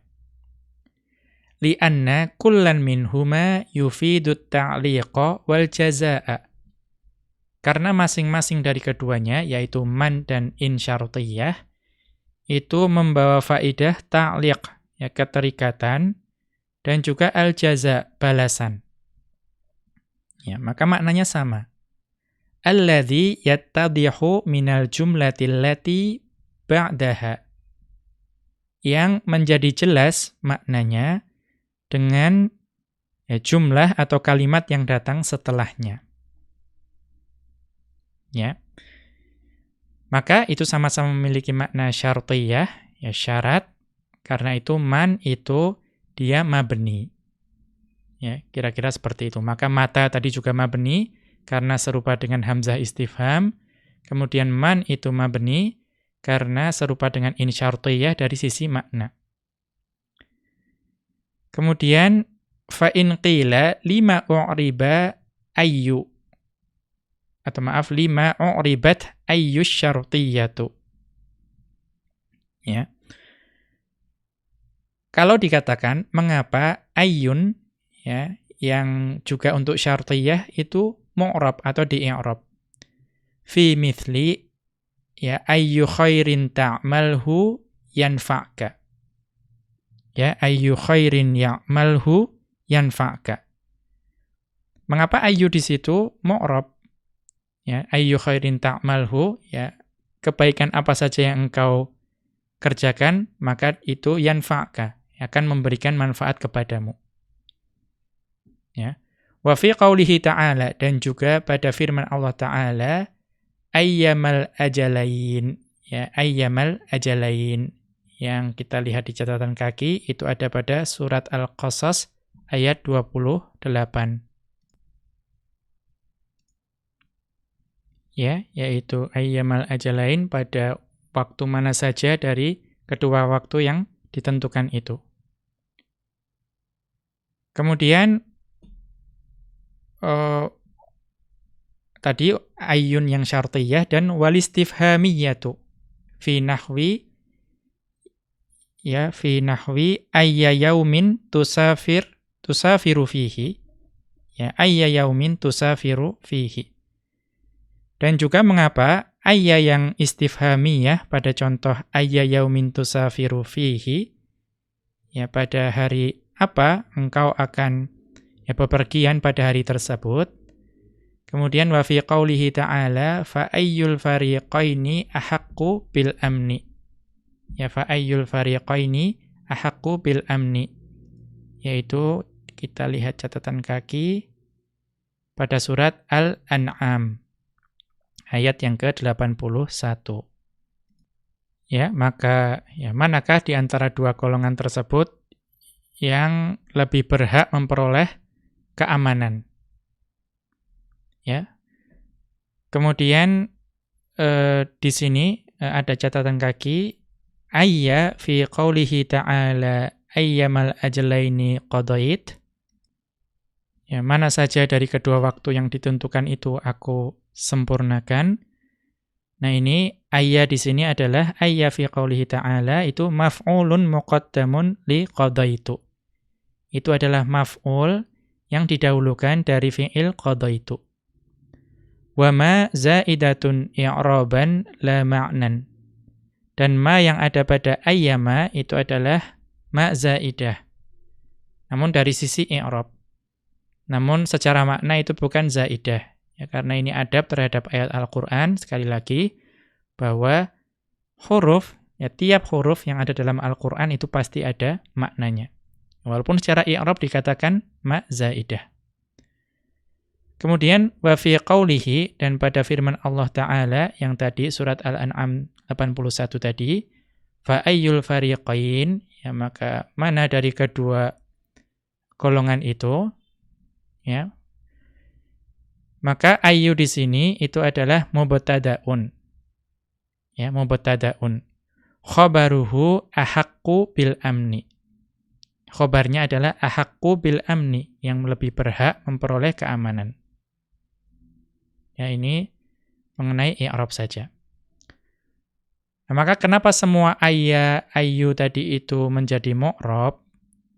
Lianna kullan minhuma yufidut ta'liqa wal jazaa'a. Karena masing-masing dari keduanya, yaitu man dan in syartiyah, itu membawa faidah ta'liq, ya keterikatan, dan juga al-jaza, balasan. Ya, maka maknanya sama alladhi yattadihu minal jumlatil lati ba'daha. Yang menjadi jelas maknanya dengan ya, jumlah atau kalimat yang datang setelahnya. Ya. Maka itu sama-sama memiliki makna syartiyah, ya syarat, karena itu man itu dia mabni. Ya, kira-kira seperti itu. Maka mata tadi juga mabni, karena serupa dengan hamzah istifham, kemudian man itu mabni karena serupa dengan in syartiyah dari sisi makna. Kemudian fa in qila lima u'riba ayyu atau maaf lima u'ribat ayyu syartiyatu. Ya. Kalau dikatakan mengapa ayyun ya yang juga untuk syartiyah itu mu'rab atau di i'rab. Fi mithli ya ayyu khairin ta'malhu yanfa'ka. Ya ayyu khairin ya'malhu yanfa'ka. Mengapa ayyu di situ mu'rab? Ya ayyu khairin ta'malhu ya kebaikan apa saja yang engkau kerjakan maka itu yanfa'ka akan memberikan manfaat kepadamu. Ya. Wa fi ta'ala dan juga pada firman Allah Ta'ala ayyamal ajalain ya ayyamal ajalain yang kita lihat di catatan kaki itu ada pada surat Al-Qasas ayat 28. Ya, yaitu ayyamal ajalain pada waktu mana saja dari kedua waktu yang ditentukan itu. Kemudian uh, tadi ayun yang syartiyah dan walistifhamiyatu fi nahwi ya fi nahwi ayya yaumin tusafir tusafiru fihi ya ayya yaumin tusafiru fihi dan juga mengapa ayya yang istifhamiyah pada contoh ayya yaumin tusafiru fihi ya pada hari apa engkau akan ya bepergian pada hari tersebut. Kemudian wa fi qaulihi ta'ala fa ayyul fariqaini ahaqqu bil amni. Ya fa ayyul fariqaini ahaqqu bil amni. Yaitu kita lihat catatan kaki pada surat Al-An'am ayat yang ke-81. Ya, maka ya manakah di antara dua golongan tersebut yang lebih berhak memperoleh keamanan. Ya. Kemudian eh, di sini eh, ada catatan kaki ayya fi qaulihi ta'ala ayyamal ajlaini qadait. Ya, mana saja dari kedua waktu yang ditentukan itu aku sempurnakan. Nah, ini ayya di sini adalah ayya fi qaulihi ta'ala itu maf'ulun muqaddamun li qadaitu itu adalah maf'ul yang didahulukan dari fi'il qadaitu. Wa ma zaidatun i'raban la ma'nan. Dan ma yang ada pada ayyama itu adalah ma zaidah. Namun dari sisi i'rab. Namun secara makna itu bukan zaidah. Ya, karena ini adab terhadap ayat Al-Quran, sekali lagi, bahwa huruf, ya tiap huruf yang ada dalam Al-Quran itu pasti ada maknanya. Walaupun secara i'rab dikatakan ma zaidah. Kemudian wa fi qawlihi dan pada firman Allah taala yang tadi surat Al-An'am 81 tadi fa ayyul fariqain ya maka mana dari kedua golongan itu ya maka ayyu di sini itu adalah mubtadaun ya mubtadaun khabaruhu ahaqqu bil amni khobarnya adalah ahakku bil amni, yang lebih berhak memperoleh keamanan. Ya, ini mengenai i'rab saja. Nah, maka kenapa semua ayya ayu tadi itu menjadi mu'rab?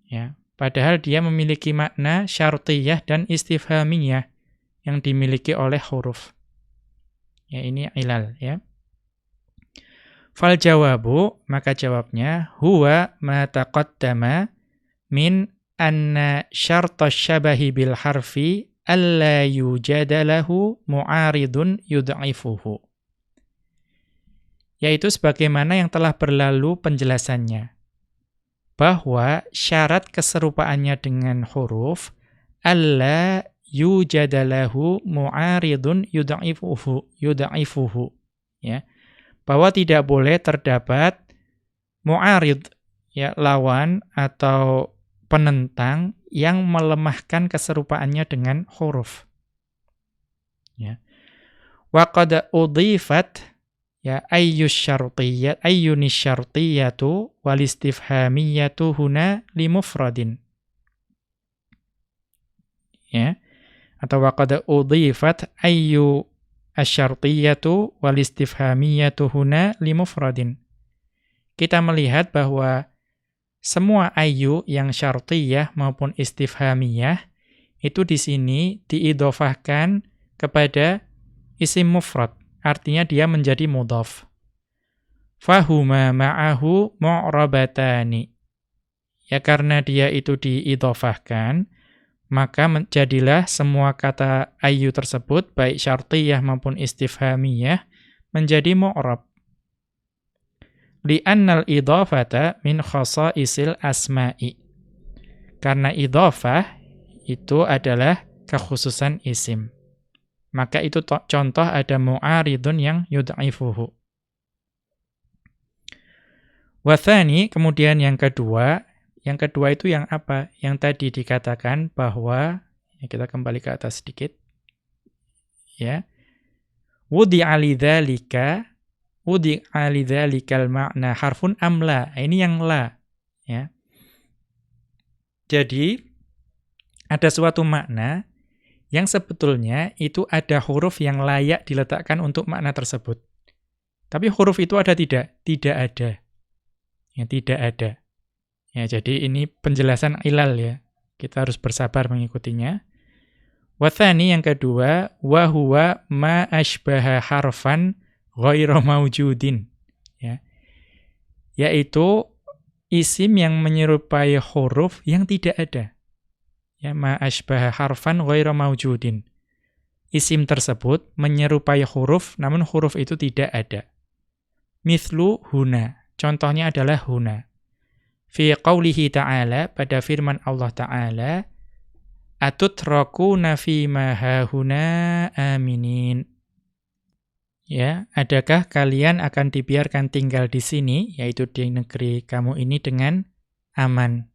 Ya, padahal dia memiliki makna syartiyah dan istifhamiyah yang dimiliki oleh huruf. Ya, ini ilal ya. Fal jawabu, maka jawabnya huwa ma taqaddama min anna syarta syabahi bil harfi alla yujada lahu mu'aridun yud'ifuhu. Yaitu sebagaimana yang telah berlalu penjelasannya. Bahwa syarat keserupaannya dengan huruf alla yujada lahu mu'aridun yud'ifuhu. yud'ifuhu. Ya. Bahwa tidak boleh terdapat mu'arid, ya, lawan atau penentang yang melemahkan keserupaannya dengan huruf. Ya. Wa qad udhifat ya ayyus syartiyyat ayyunis syartiyyatu wal istifhamiyatu huna limufradin. Ya. Atau wa qad udhifat ayyu asyartiyyatu wal istifhamiyatu huna limufradin. Kita melihat bahwa semua ayu yang syartiyah maupun istifhamiyah itu di sini diidofahkan kepada isim mufrad. Artinya dia menjadi mudhaf. Fahuma ma'ahu mu'rabatani. Ya karena dia itu diidofahkan, maka menjadilah semua kata ayu tersebut, baik syartiyah maupun istifhamiyah, menjadi mu'rab li'annal idhafata min isil asma'i. Karena idhafah itu adalah kekhususan isim. Maka itu contoh ada mu'aridun yang yud'ifuhu. Wathani, kemudian yang kedua, yang kedua itu yang apa? Yang tadi dikatakan bahwa, ya kita kembali ke atas sedikit, ya, wudi'a lidhalika udi'a lidzalikal ma'na harfun amla. Ini yang la, ya. Jadi ada suatu makna yang sebetulnya itu ada huruf yang layak diletakkan untuk makna tersebut. Tapi huruf itu ada tidak? Tidak ada. Ya, tidak ada. Ya, jadi ini penjelasan ilal ya. Kita harus bersabar mengikutinya. Wathani yang kedua, wa huwa ma ashbaha harfan ghairu maujudin. Ya. Yaitu isim yang menyerupai huruf yang tidak ada. Ya, ma ashbaha harfan ghairu maujudin. Isim tersebut menyerupai huruf namun huruf itu tidak ada. Mithlu huna. Contohnya adalah huna. Fi qawlihi ta'ala pada firman Allah Ta'ala atutrakuna fi ma hahuna aminin. Ya, adakah kalian akan dibiarkan tinggal di sini, yaitu di negeri kamu ini dengan aman?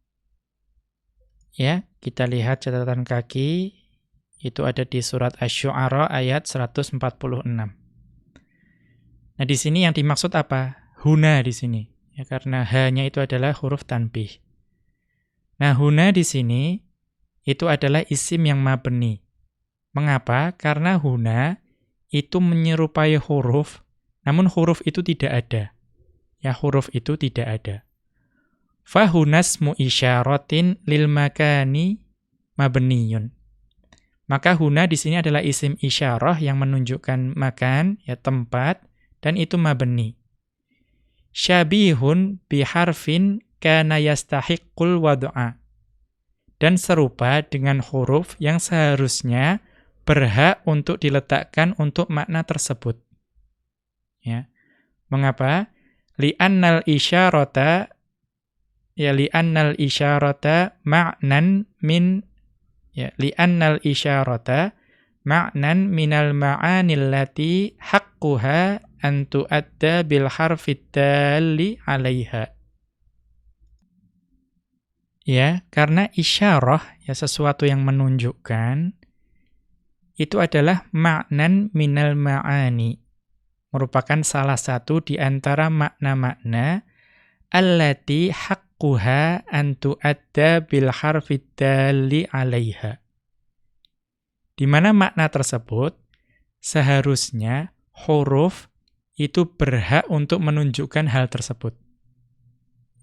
Ya, kita lihat catatan kaki, itu ada di surat Asy-Syu'ara ayat 146. Nah, di sini yang dimaksud apa? Huna di sini. Ya, karena hanya itu adalah huruf tanbih. Nah, huna di sini itu adalah isim yang mabni. Mengapa? Karena huna itu menyerupai huruf, namun huruf itu tidak ada. Ya, huruf itu tidak ada. Fahunasmu isyaratin lil makani mabniyun. Maka huna di sini adalah isim isyarah yang menunjukkan makan, ya tempat, dan itu mabni. Syabihun biharfin kana yastahiqqul wad'a dan serupa dengan huruf yang seharusnya berhak untuk diletakkan untuk makna tersebut. Ya. Mengapa? Li'annal isyarata ya li'annal isyarata ma'nan min ya li'annal isyarata ma'nan minal ma'anil lati haqquha an tu'adda bil harfit dalli 'alaiha. Ya, karena isyarah, ya sesuatu yang menunjukkan, itu adalah maknan minal ma'ani. Merupakan salah satu di antara makna-makna allati haqquha an tu'adda bil harfid dali 'alaiha. Di mana makna tersebut seharusnya huruf itu berhak untuk menunjukkan hal tersebut.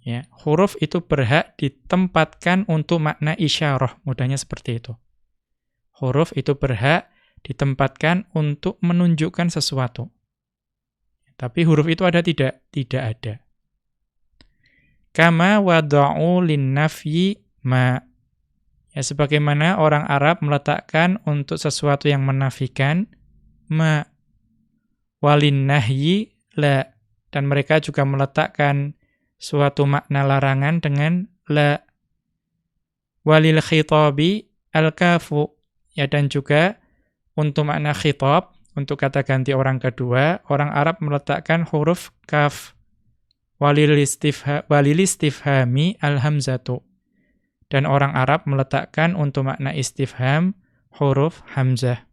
Ya, huruf itu berhak ditempatkan untuk makna isyarah, mudahnya seperti itu. Huruf itu berhak ditempatkan untuk menunjukkan sesuatu. Tapi huruf itu ada tidak? Tidak ada. Kama wada'u linnafyi ma. Ya, sebagaimana orang Arab meletakkan untuk sesuatu yang menafikan ma. Walin nahyi la. Dan mereka juga meletakkan suatu makna larangan dengan la. Walil khitabi al-kafu ya dan juga untuk makna khitab untuk kata ganti orang kedua orang Arab meletakkan huruf kaf. Walil istifha walil istifhami al-hamzatu. Dan orang Arab meletakkan untuk makna istifham huruf hamzah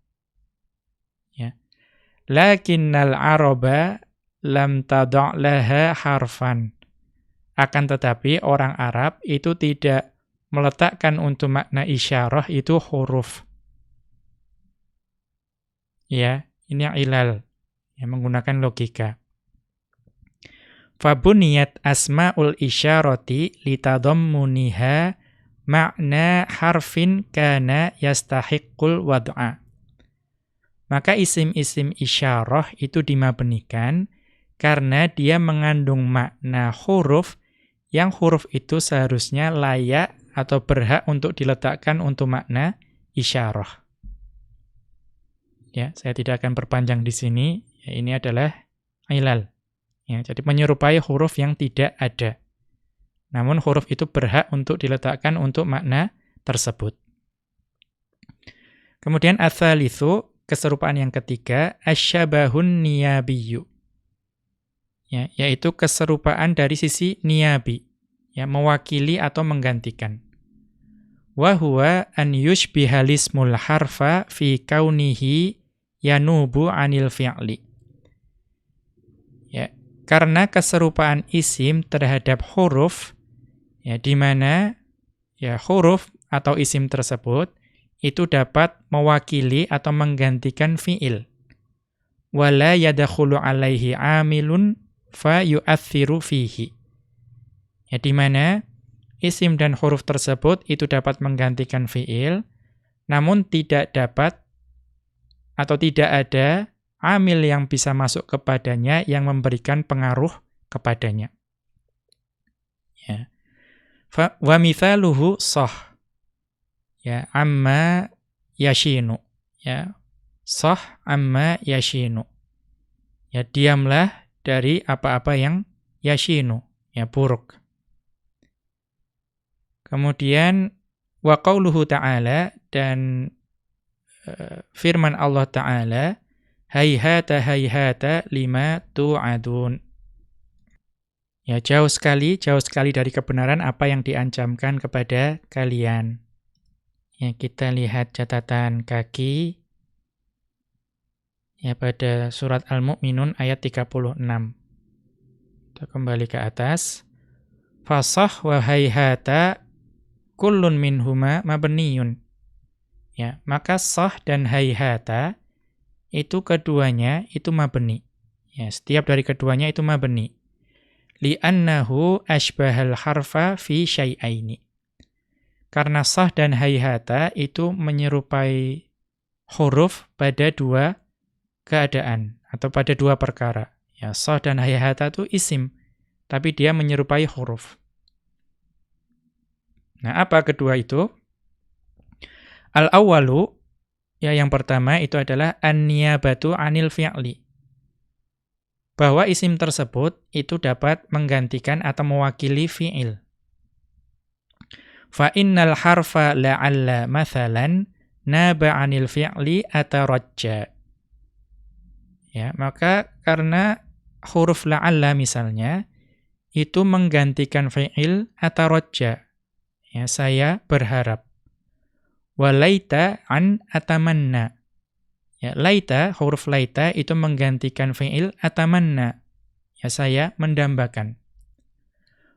lakinnal araba lam tada' laha harfan akan tetapi orang Arab itu tidak meletakkan untuk makna isyarah itu huruf. Ya, ini yang ilal. Yang menggunakan logika. Fabuniyat asma'ul isyarati litadammuniha makna harfin kana yastahiqqul wad'a. Maka isim-isim isyarah itu dimabenikan karena dia mengandung makna huruf yang huruf itu seharusnya layak atau berhak untuk diletakkan untuk makna isyarah. Ya, saya tidak akan perpanjang di sini. Ya, ini adalah ilal. Ya, jadi menyerupai huruf yang tidak ada. Namun huruf itu berhak untuk diletakkan untuk makna tersebut. Kemudian asalithu, keserupaan yang ketiga, asyabahun niyabiyyu. Ya, yaitu keserupaan dari sisi niyabi ya mewakili atau menggantikan. Wa huwa an yushbiha lismul harfa fi kaunihi yanubu anil fi'li. Ya, karena keserupaan isim terhadap huruf ya di mana ya huruf atau isim tersebut itu dapat mewakili atau menggantikan fiil wala yadkhulu alaihi amilun fa yu'athiru fihi ya di mana isim dan huruf tersebut itu dapat menggantikan fiil namun tidak dapat atau tidak ada amil yang bisa masuk kepadanya yang memberikan pengaruh kepadanya. Ya. Wa mithaluhu sah. Ya, amma yashinu. Ya. Sah amma yashinu. Ya, diamlah dari apa-apa yang yashinu, ya buruk. Kemudian wa qauluhu ta'ala dan firman Allah Ta'ala, Hayhata hayhata lima tu'adun. Ya, jauh sekali, jauh sekali dari kebenaran apa yang diancamkan kepada kalian. Ya, kita lihat catatan kaki. Ya, pada surat Al-Mu'minun ayat 36. Kita kembali ke atas. Fasah wa hayhata kullun minhuma mabniyun. Ya, maka sah dan hayhata itu keduanya itu mabni. Ya, setiap dari keduanya itu mabni. Li'annahu ashbahal harfa fi syai'aini. Karena sah dan hayhata itu menyerupai huruf pada dua keadaan atau pada dua perkara. Ya, sah dan hayhata itu isim, tapi dia menyerupai huruf. Nah, apa kedua itu? Al-awwalu ya yang pertama itu adalah an-niyabatu 'anil fi'li. Bahwa isim tersebut itu dapat menggantikan atau mewakili fi'il. Fa innal harfa la'alla mathalan naba 'anil fi'li atarajja. Ya, maka karena huruf la'alla misalnya itu menggantikan fi'il atarajja. Ya, saya berharap walaita an atamanna. Ya, laita, huruf laita itu menggantikan fi'il atamanna. Ya, saya mendambakan.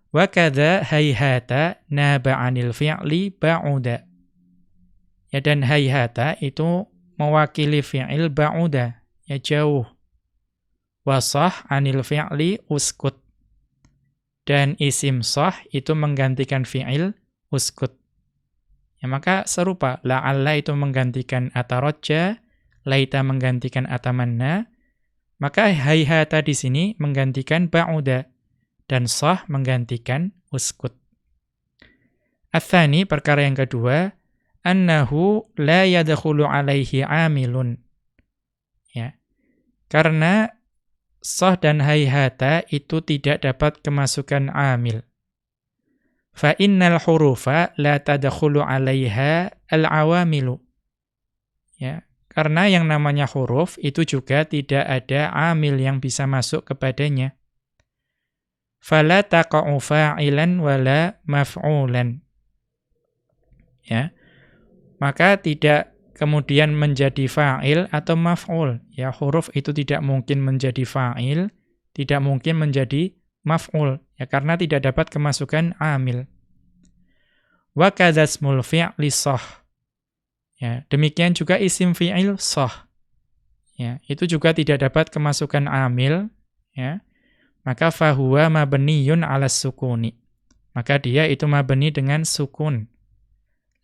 Wa kadza hayhata naba 'anil fi'li ba'uda. Ya dan hayhata itu mewakili fi'il ba'uda, ya jauh. Wasah 'anil fi'li uskut. Dan isim sah itu menggantikan fi'il uskut. Ya, maka serupa, la'alla itu menggantikan atarojja, laita menggantikan atamanna, maka hayhata di sini menggantikan ba'uda, dan sah menggantikan uskut. Athani, perkara yang kedua, annahu la yadkhulu alaihi amilun. Ya. Karena sah dan hayhata itu tidak dapat kemasukan amil fa innal hurufa la tadkhulu 'alaiha al-awamilu. Ya, karena yang namanya huruf itu juga tidak ada amil yang bisa masuk kepadanya. Fala taqa'u fa'ilan wala maf'ulan. Ya. Maka tidak kemudian menjadi fa'il atau maf'ul. Ya, huruf itu tidak mungkin menjadi fa'il, tidak mungkin menjadi maf'ul ya karena tidak dapat kemasukan amil. Wa kadzasmul fi'li sah. Ya, demikian juga isim fi'il sah. Ya, itu juga tidak dapat kemasukan amil, ya. Maka fahuwa mabniyun 'ala sukuni. Maka dia itu mabni dengan sukun.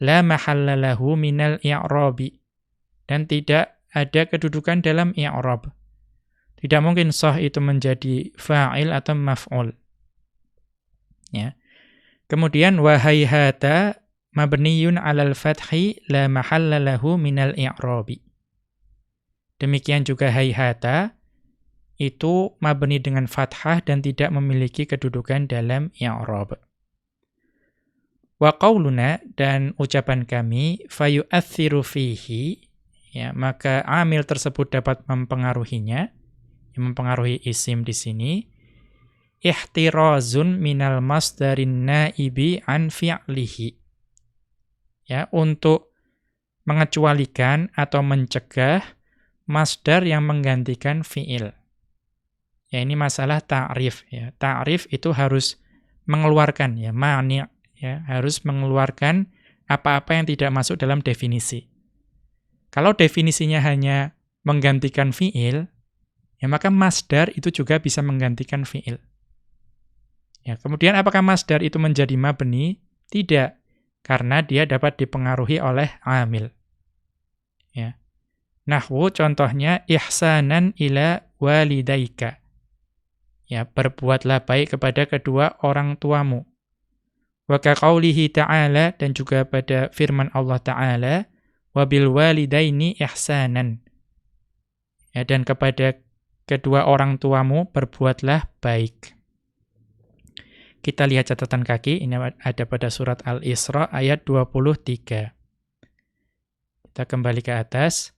La mahalla lahu minal i'rabi. Dan tidak ada kedudukan dalam i'rab. Tidak mungkin sah itu menjadi fa'il atau maf'ul. Ya. Kemudian wahayhata mabniyun 'alal fathi la mahalla lahu minal i'rabi. Demikian juga hayhata itu mabni dengan fathah dan tidak memiliki kedudukan dalam i'rab. Wa qauluna dan ucapan kami fayu'athiru fihi ya maka amil tersebut dapat mempengaruhinya yang mempengaruhi isim di sini ihtirazun minal masdarin naibi an fi'lihi. Ya, untuk mengecualikan atau mencegah masdar yang menggantikan fi'il. Ya ini masalah ta'rif ya. Ta'rif itu harus mengeluarkan ya mani ya, harus mengeluarkan apa-apa yang tidak masuk dalam definisi. Kalau definisinya hanya menggantikan fiil, ya maka masdar itu juga bisa menggantikan fiil. Ya, kemudian apakah masdar itu menjadi mabni? Tidak, karena dia dapat dipengaruhi oleh amil. Ya. Nahwu contohnya ihsanan ila walidaika. Ya, berbuatlah baik kepada kedua orang tuamu. Wa kaqaulihi ta'ala dan juga pada firman Allah Ta'ala wabil walidaini ihsanan. Ya, dan kepada kedua orang tuamu berbuatlah baik. Kita lihat catatan kaki, ini ada pada surat Al-Isra ayat 23. Kita kembali ke atas.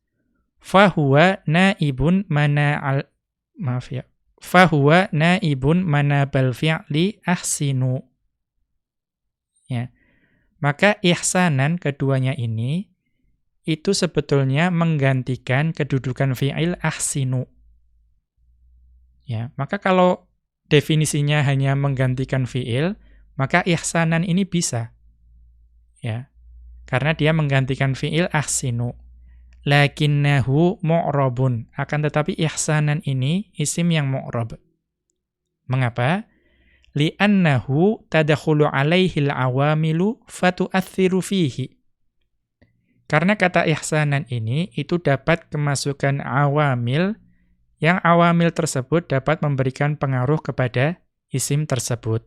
Fahuwa naibun mana al maaf ya. Fahuwa naibun mana bal fi'li ahsinu. Ya. Maka ihsanan keduanya ini itu sebetulnya menggantikan kedudukan fi'il ahsinu. Ya, maka kalau definisinya hanya menggantikan fi'il, maka ihsanan ini bisa. Ya. Karena dia menggantikan fi'il ahsinu. Lakinnahu mu'rabun. Akan tetapi ihsanan ini isim yang mu'rab. Mengapa? Li'annahu tadakhulu alaihi al-awamilu fatu'athiru fihi. Karena kata ihsanan ini itu dapat kemasukan awamil yang awamil tersebut dapat memberikan pengaruh kepada isim tersebut.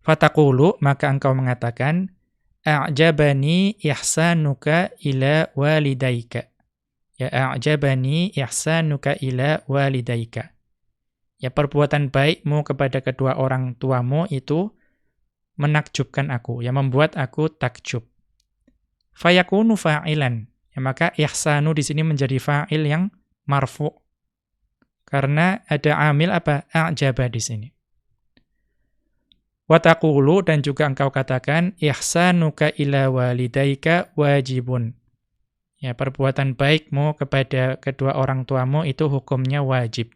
Fatakulu, maka engkau mengatakan, A'jabani ihsanuka ila walidaika. Ya a'jabani ihsanuka ila walidaika. Ya perbuatan baikmu kepada kedua orang tuamu itu menakjubkan aku, ya membuat aku takjub fayakunu fa'ilan. Ya, maka ihsanu di sini menjadi fa'il yang marfu. Karena ada amil apa? A'jaba di sini. Wataqulu dan juga engkau katakan ihsanuka ila walidaika wajibun. Ya, perbuatan baikmu kepada kedua orang tuamu itu hukumnya wajib.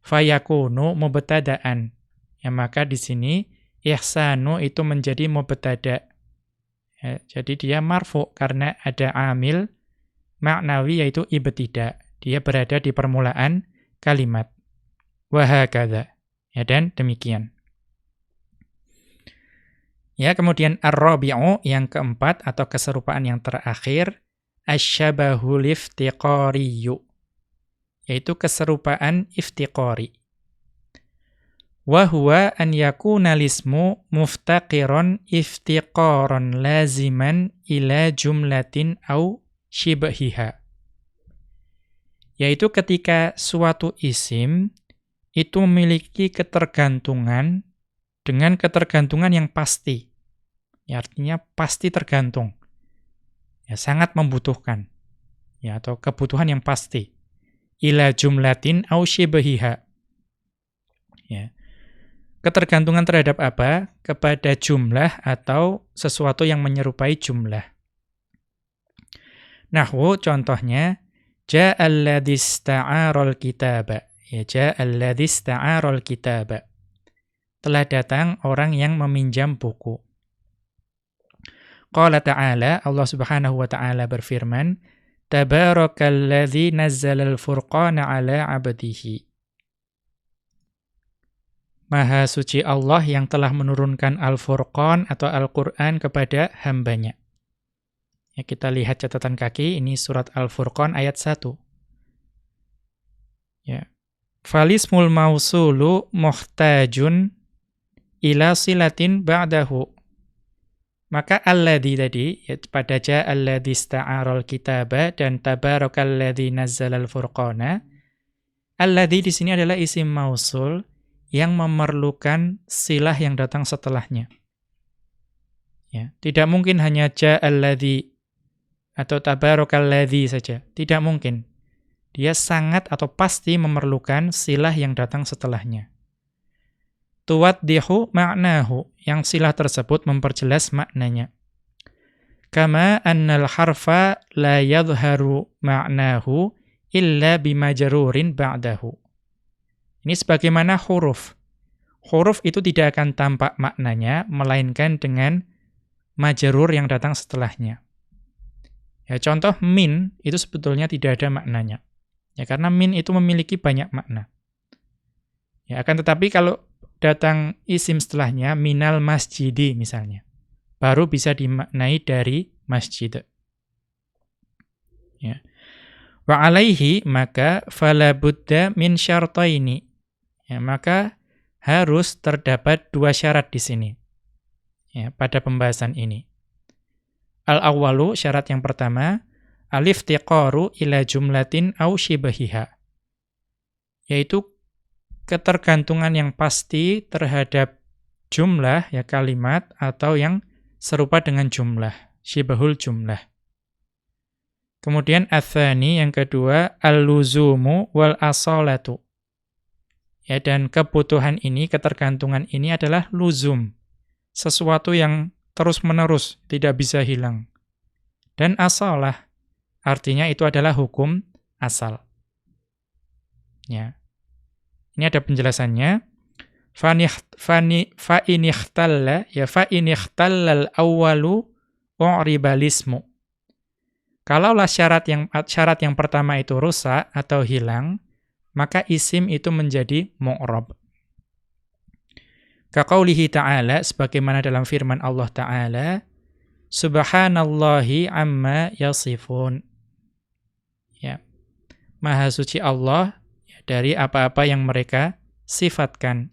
Fayakunu mubtada'an. Ya, maka di sini ihsanu itu menjadi mubtada'. Ya, jadi dia marfu karena ada amil maknawi yaitu ibtida. Dia berada di permulaan kalimat. Wahakadha. Ya, dan demikian. Ya, kemudian ar-rabi'u yang keempat atau keserupaan yang terakhir asyabahul iftiqariyu yaitu keserupaan iftiqari. Wa huwa an yakuna lismu muftaqiron iftiqaron laziman ila jumlatin au shibhiha. Yaitu ketika suatu isim itu memiliki ketergantungan dengan ketergantungan yang pasti ya artinya pasti tergantung ya sangat membutuhkan ya atau kebutuhan yang pasti ila jumlatin au shibhiha ya Ketergantungan terhadap apa? Kepada jumlah atau sesuatu yang menyerupai jumlah. Nahwu contohnya ja'alladzi ista'aral kitaba. Ya ja'alladzi ista'aral kitaba. Telah datang orang yang meminjam buku. Qala ta'ala Allah Subhanahu wa taala berfirman, Tabarakalladzi nazzalal furqana 'ala 'abdihi. Maha suci Allah yang telah menurunkan Al-Furqan atau Al-Quran kepada hambanya. Ya, kita lihat catatan kaki, ini surat Al-Furqan ayat 1. Ya. Falismul mausulu muhtajun ila silatin ba'dahu. Maka alladhi tadi, ya, pada alladhi sta'aral kitaba dan tabarakalladhi nazzalal furqana. Alladhi di sini adalah isim mausul yang memerlukan silah yang datang setelahnya. Ya, tidak mungkin hanya ja'alladzi atau tabarakalladzi saja. Tidak mungkin. Dia sangat atau pasti memerlukan silah yang datang setelahnya. Tuwaddihu ma'nahu, yang silah tersebut memperjelas maknanya. Kama annal harfa la yadhharu ma'nahu illa bimajarurin ba'dahu. Ini sebagaimana huruf. Huruf itu tidak akan tampak maknanya, melainkan dengan majerur yang datang setelahnya. Ya, contoh min itu sebetulnya tidak ada maknanya. Ya, karena min itu memiliki banyak makna. Ya, akan tetapi kalau datang isim setelahnya, minal masjidi misalnya, baru bisa dimaknai dari masjid. Ya. Wa alaihi maka fala buddha min syartaini. Ya, maka harus terdapat dua syarat di sini. Ya, pada pembahasan ini. Al-awwalu syarat yang pertama, alif tiqaru ila jumlatin au shibahiha. Yaitu ketergantungan yang pasti terhadap jumlah ya kalimat atau yang serupa dengan jumlah, shibahul jumlah. Kemudian athani yang kedua al-luzumu wal asalatu. Ya dan kebutuhan ini, ketergantungan ini adalah luzum. Sesuatu yang terus-menerus, tidak bisa hilang. Dan asalah artinya itu adalah hukum asal. Ya. Ini ada penjelasannya. Fani fa inikhtalla ya fa inikhtallal awwalu u'ribalismu Kalaulah syarat yang syarat yang pertama itu rusak atau hilang, maka isim itu menjadi mu'rab. Kaqaulihi ta'ala sebagaimana dalam firman Allah taala, Subhanallahi amma yasifun. Ya. Maha suci Allah dari apa-apa yang mereka sifatkan.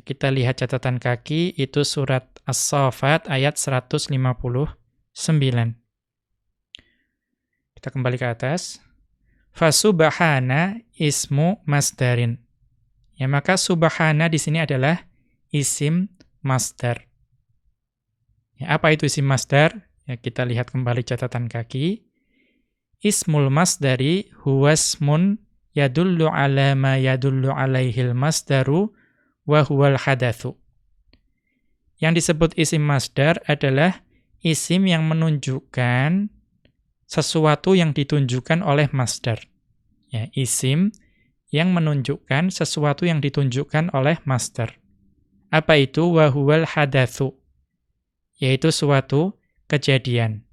Kita lihat catatan kaki itu surat As-Saffat ayat 159. Kita kembali ke atas. Fasubhana ismu masdarin. Ya, maka subhana di sini adalah isim masdar. Ya, apa itu isim masdar? Ya, kita lihat kembali catatan kaki. Ismul masdari huwasmun yadullu ala ma yadullu alaihil masdaru wa huwal hadatsu. Yang disebut isim masdar adalah isim yang menunjukkan sesuatu yang ditunjukkan oleh masdar. Ya, isim yang menunjukkan sesuatu yang ditunjukkan oleh masdar. Apa itu wahuwal hadatsu? Yaitu suatu kejadian.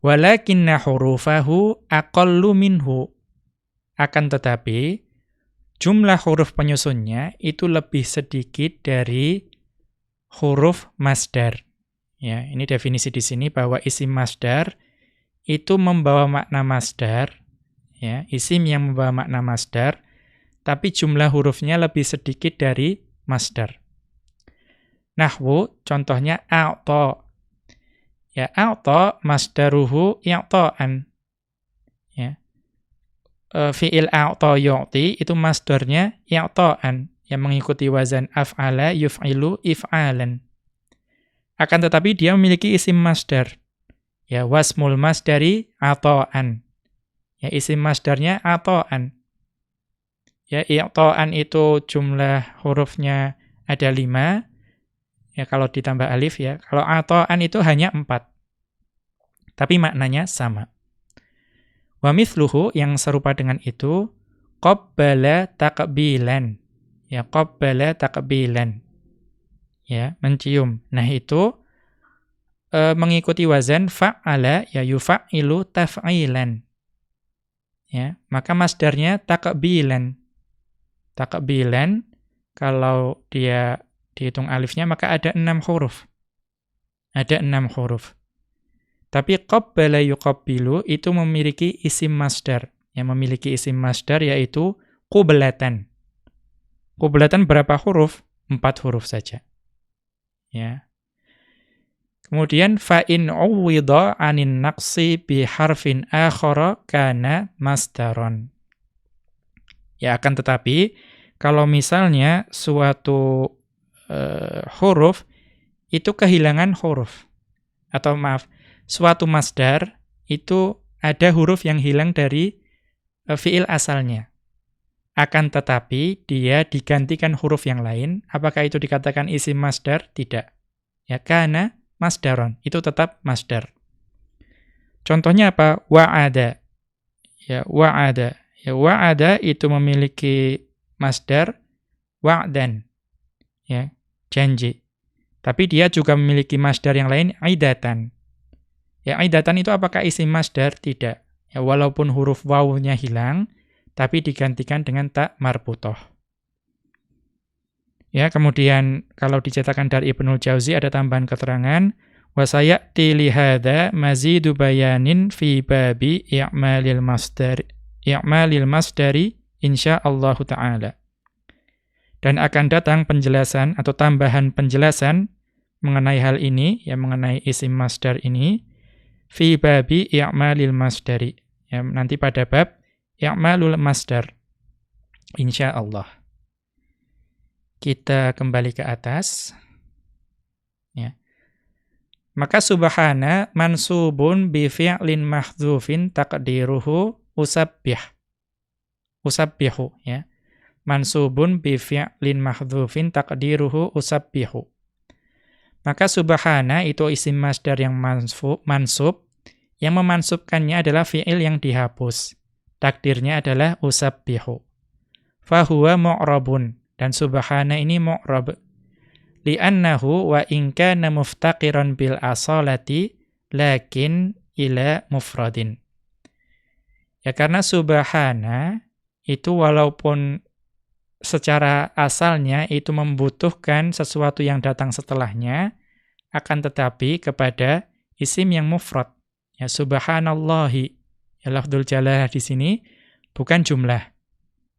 Walakinna hurufahu aqallu minhu. Akan tetapi jumlah huruf penyusunnya itu lebih sedikit dari huruf masdar. Ya, ini definisi di sini bahwa isim masdar itu membawa makna masdar, ya, isim yang membawa makna masdar, tapi jumlah hurufnya lebih sedikit dari masdar. Nahwu contohnya a'ta. Ya, a'ta masdaruhu i'ta'an. E, fi'il a'ta yu'ti itu masdarnya i'ta'an yang mengikuti wazan af'ala yuf'ilu if'alan. Akan tetapi dia memiliki isim masdar. Ya, wasmul masdari ato'an. Ya, isim masdarnya ato'an. Ya, i'to'an itu jumlah hurufnya ada lima. Ya, kalau ditambah alif ya. Kalau ato'an itu hanya empat. Tapi maknanya sama. Wa mithluhu yang serupa dengan itu, qabbala taqbilan. Ya, qabbala taqbilan ya, mencium. Nah, itu e, mengikuti wazan fa'ala ya yufa'ilu taf'ilan. Ya, maka masdarnya takbilan. Takbilan kalau dia dihitung alifnya maka ada enam huruf. Ada enam huruf. Tapi qabbala yuqabbilu itu memiliki isim masdar. Yang memiliki isim masdar yaitu qublatan. Qublatan berapa huruf? Empat huruf saja. Ya. Kemudian fa in uwidha anin naqsi bi harfin akhara kana masdaron. Ya akan tetapi kalau misalnya suatu uh, huruf itu kehilangan huruf atau maaf suatu masdar itu ada huruf yang hilang dari uh, fiil asalnya. Akan tetapi dia digantikan huruf yang lain, apakah itu dikatakan isim masdar? Tidak. Ya karena masdaron, itu tetap masdar. Contohnya apa? Wa'ada. Ya, wa'ada. Ya, wa'ada itu memiliki masdar wa'dan. Ya, janji. Tapi dia juga memiliki masdar yang lain aidatan. Ya, aidatan itu apakah isim masdar? Tidak. Ya, walaupun huruf wawunya hilang, tapi digantikan dengan tak marputoh. Ya, kemudian kalau dicetakan dari Ibnul Jauzi ada tambahan keterangan wa sayati li hadza mazidu bayanin fi babi i'malil masdar i'malil masdari insyaallah taala. Dan akan datang penjelasan atau tambahan penjelasan mengenai hal ini, ya mengenai isim masdar ini, fi babi i'malil masdari. Ya, nanti pada bab i'malul masdar. Insyaallah. Kita kembali ke atas. Ya. Maka subhana mansubun bi fi'lin mahdzufin taqdiruhu usabbih. Usabbihu ya. Mansubun bi fi'lin mahdzufin taqdiruhu usabbihu. Maka subhana itu isim masdar yang mansub, mansub yang memansubkannya adalah fi'il yang dihapus. Takdirnya adalah usabbihu. Fahuwa mu'rabun. Dan subhana ini mu'rab. Li'annahu wa in kana muftaqiran bil asalati lakin ila mufradin. Ya karena subhana itu walaupun secara asalnya itu membutuhkan sesuatu yang datang setelahnya, akan tetapi kepada isim yang mufrad. Ya subhanallahi. Ya lafdul jalalah di sini bukan jumlah.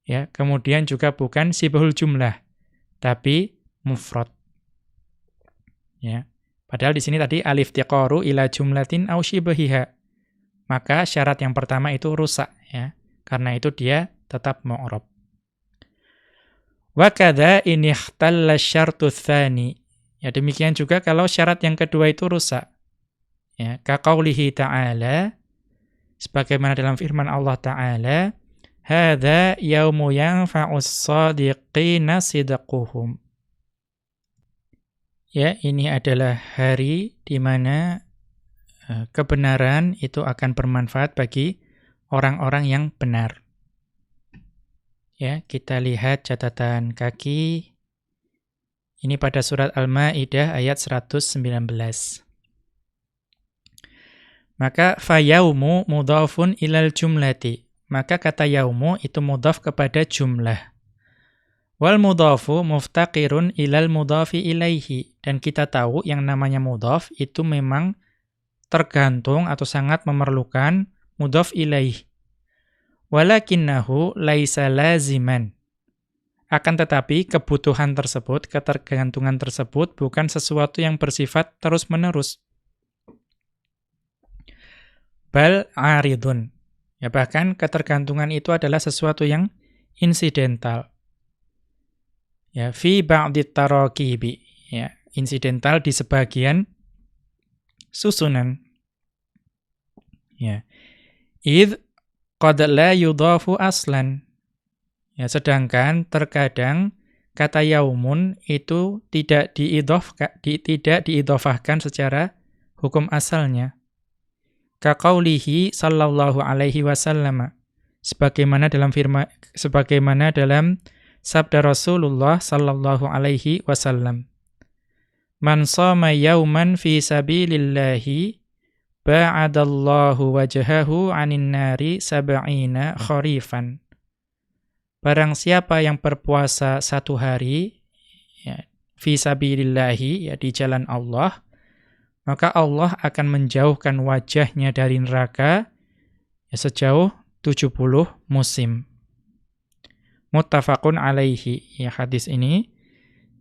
Ya, kemudian juga bukan sibahul jumlah, tapi mufrad. Ya. Padahal di sini tadi alif tiqaru ila jumlatin au shibahiha. Maka syarat yang pertama itu rusak ya. Karena itu dia tetap mu'rab. Wa kadza in syartu tsani. Ya demikian juga kalau syarat yang kedua itu rusak. Ya, ka qaulihi ta'ala sebagaimana dalam firman Allah taala Hada yaumu yanfa'us sadiqina sidquhum. Ya, ini adalah hari di mana uh, kebenaran itu akan bermanfaat bagi orang-orang yang benar. Ya, kita lihat catatan kaki. Ini pada surat Al-Maidah ayat 119. Maka fayaumu mudhafun ilal jumlati maka kata yaumu itu mudhaf kepada jumlah. Wal mudhafu muftaqirun ilal mudhafi ilaihi. Dan kita tahu yang namanya mudhaf itu memang tergantung atau sangat memerlukan mudhaf ilaih. Walakinnahu laisa laziman. Akan tetapi kebutuhan tersebut, ketergantungan tersebut bukan sesuatu yang bersifat terus-menerus. Bal aridun. Ya bahkan ketergantungan itu adalah sesuatu yang insidental. Ya, fi ba'di tarakibi. Ya, insidental di sebagian susunan. Ya. Id qad la yudhafu aslan. Ya, sedangkan terkadang kata yaumun itu tidak diidhaf di, tidak diidhafahkan secara hukum asalnya. Kaqaulihi sallallahu alaihi wasallam sebagaimana dalam firman sebagaimana dalam sabda Rasulullah sallallahu alaihi wasallam. Man shoma yauman fi sabilillahi ba'adallahu wajhahu 'anil nari sab'ina kharifan Barang siapa yang berpuasa satu hari ya, fi sabilillahi ya di jalan Allah maka Allah akan menjauhkan wajahnya dari neraka ya, sejauh 70 musim. Muttafaqun alaihi. Ya hadis ini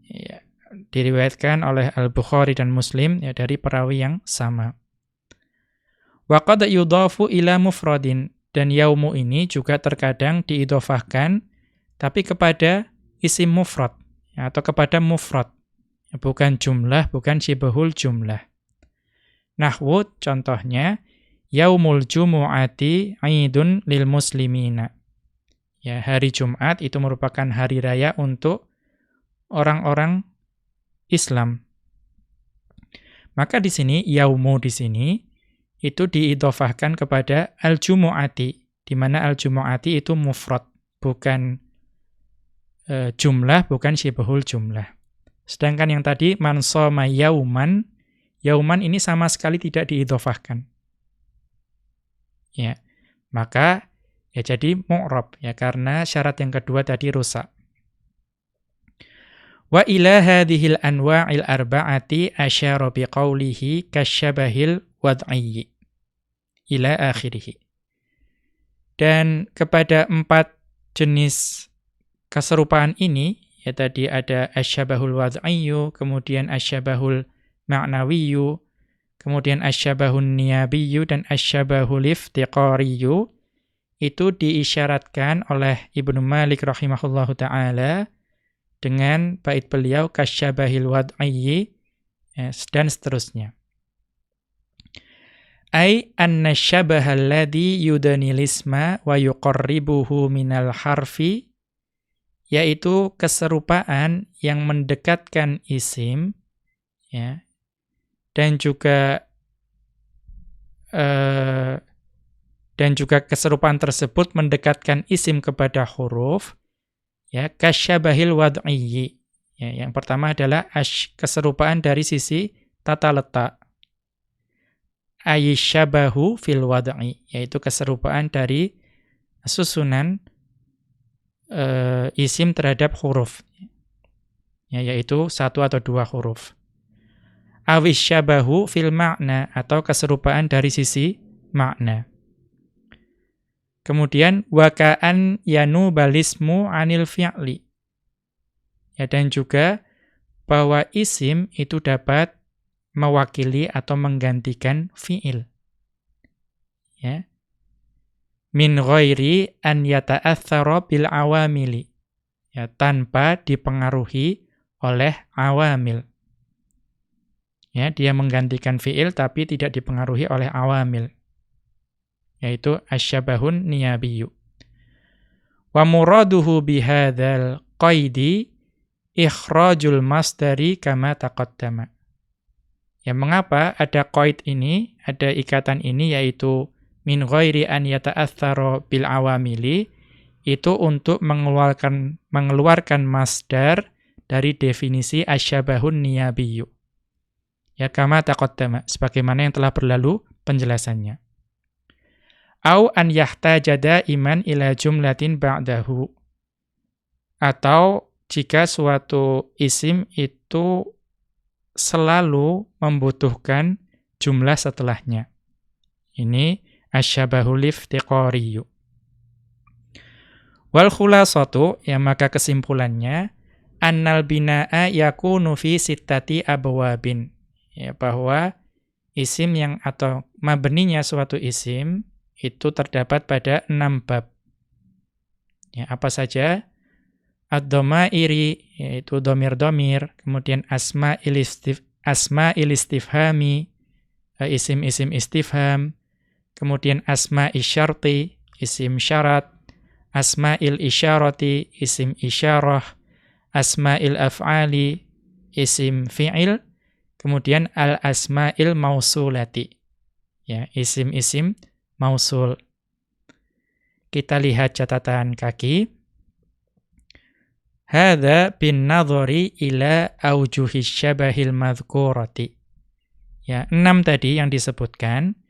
ya, diriwayatkan oleh Al-Bukhari dan Muslim ya dari perawi yang sama. Wa qad yudafu ila mufradin dan yaumu ini juga terkadang diidofahkan tapi kepada isim mufrad ya, atau kepada mufrad. Ya, bukan jumlah, bukan syibahul jumlah. Nahwu contohnya yaumul jumu'ati aidun lil muslimina. Ya, hari Jumat itu merupakan hari raya untuk orang-orang Islam. Maka di sini yaumu di sini itu diidhofahkan kepada al-jumu'ati, di mana al-jumu'ati itu mufrad, bukan e, jumlah, bukan syibhul jumlah. Sedangkan yang tadi man soma yauman, yauman ini sama sekali tidak diidhofahkan. Ya. Maka ya jadi mu'rab ya karena syarat yang kedua tadi rusak. Wa ila hadhil anwa'il arba'ati asyara biqaulihi kasyabahil wad'iyyi. Ila akhirih. Dan kepada empat jenis keserupaan ini, ya tadi ada asyabahul wad'iyyu, kemudian asyabahul ma'nawiyyu, kemudian asyabahun niyabiyyu dan asyabahul iftiqariyyu, itu diisyaratkan oleh Ibnu Malik rahimahullahu ta'ala dengan bait beliau kasyabahil wad'iyyi ya, dan seterusnya. Ai anna syabaha alladhi yudanil isma wa yuqarribuhu minal harfi yaitu keserupaan yang mendekatkan isim ya dan juga uh, dan juga keserupaan tersebut mendekatkan isim kepada huruf Ya, kasyabahil wad'iyyi. Ya, yang pertama adalah keserupaan dari sisi tata letak. Ayyishabahu fil wad'i, yaitu keserupaan dari susunan uh, isim terhadap huruf. Ya, yaitu satu atau dua huruf. Awishabahu fil makna, atau keserupaan dari sisi makna. Kemudian wakaan yanu balismu anil fi'li. Ya dan juga bahwa isim itu dapat mewakili atau menggantikan fi'il. Ya. Min ghairi an yata'athara bil awamili. Ya, tanpa dipengaruhi oleh awamil. Ya, dia menggantikan fi'il tapi tidak dipengaruhi oleh awamil yaitu asyabahun niyabiyu. Wa muraduhu bihadzal qaidi ikhrajul masdari kama taqaddama. Ya mengapa ada qaid ini, ada ikatan ini yaitu min ghairi an yata'aththara bil awamili itu untuk mengeluarkan mengeluarkan masdar dari definisi asyabahun niyabiyu. Ya kama taqaddama sebagaimana yang telah berlalu penjelasannya au an yahtajada iman ila jumlatin ba'dahu atau jika suatu isim itu selalu membutuhkan jumlah setelahnya ini asyabahul iftiqariyu wal khulasatu ya maka kesimpulannya annal binaa yakunu fi sittati abwabin ya bahwa isim yang atau mabninya suatu isim itu terdapat pada enam bab. Ya, apa saja? Ad-domairi, yaitu domir-domir, kemudian asma ilistif, asma ilistifhami, eh, isim-isim istifham, kemudian asma isyarti, isim syarat, asma il isyarati, isim isyarah, asma il af'ali, isim fi'il, kemudian al-asma'il mausulati. Ya, isim-isim mausul. Kita lihat catatan kaki. Hada bin nadhari ila aujuhi syabahil madhkurati. Ya, enam tadi yang disebutkan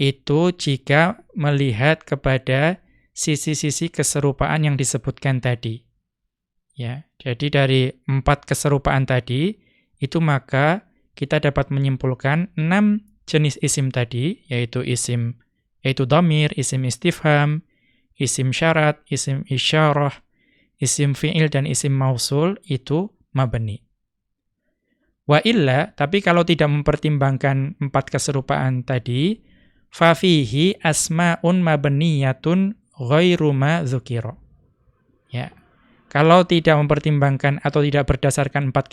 itu jika melihat kepada sisi-sisi keserupaan yang disebutkan tadi. Ya, jadi dari empat keserupaan tadi itu maka kita dapat menyimpulkan enam jenis isim tadi yaitu isim yaitu damir, isim istifham, isim syarat, isim isyarah, isim fi'il dan isim mausul itu mabni. Wa illa, tapi kalau tidak mempertimbangkan empat keserupaan tadi, fafihi asma'un mabniyatun ghairu ma dzukira. Ya. Kalau tidak mempertimbangkan atau tidak berdasarkan empat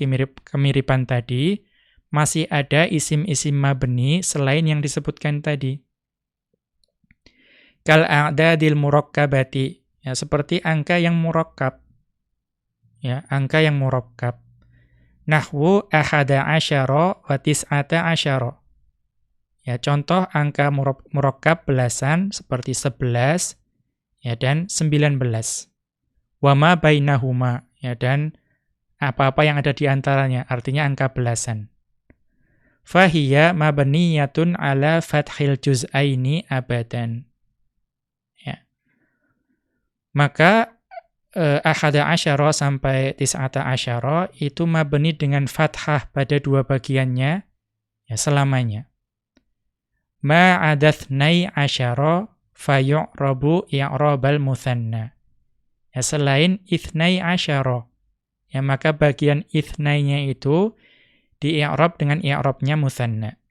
kemiripan tadi, masih ada isim-isim mabni selain yang disebutkan tadi kal a'dadil murakkabati ya seperti angka yang murakkab ya angka yang murakkab nahwu ahada asyara wa tis'ata ya contoh angka murakkab belasan seperti 11 ya dan 19. Wa ma bainahuma ya dan apa-apa yang ada di antaranya artinya angka belasan. Fahiya mabniyatun ala fathil juz'aini abadan. Maka eh, ahada asyara sampai tis'ata asyara itu mabni dengan fathah pada dua bagiannya ya selamanya. Ma'adathnai asyara fayu'rabu i'rabal muthanna. Ya selain ithnai asyara. Ya maka bagian ithnainya itu di i'rab dengan i'rabnya muthanna.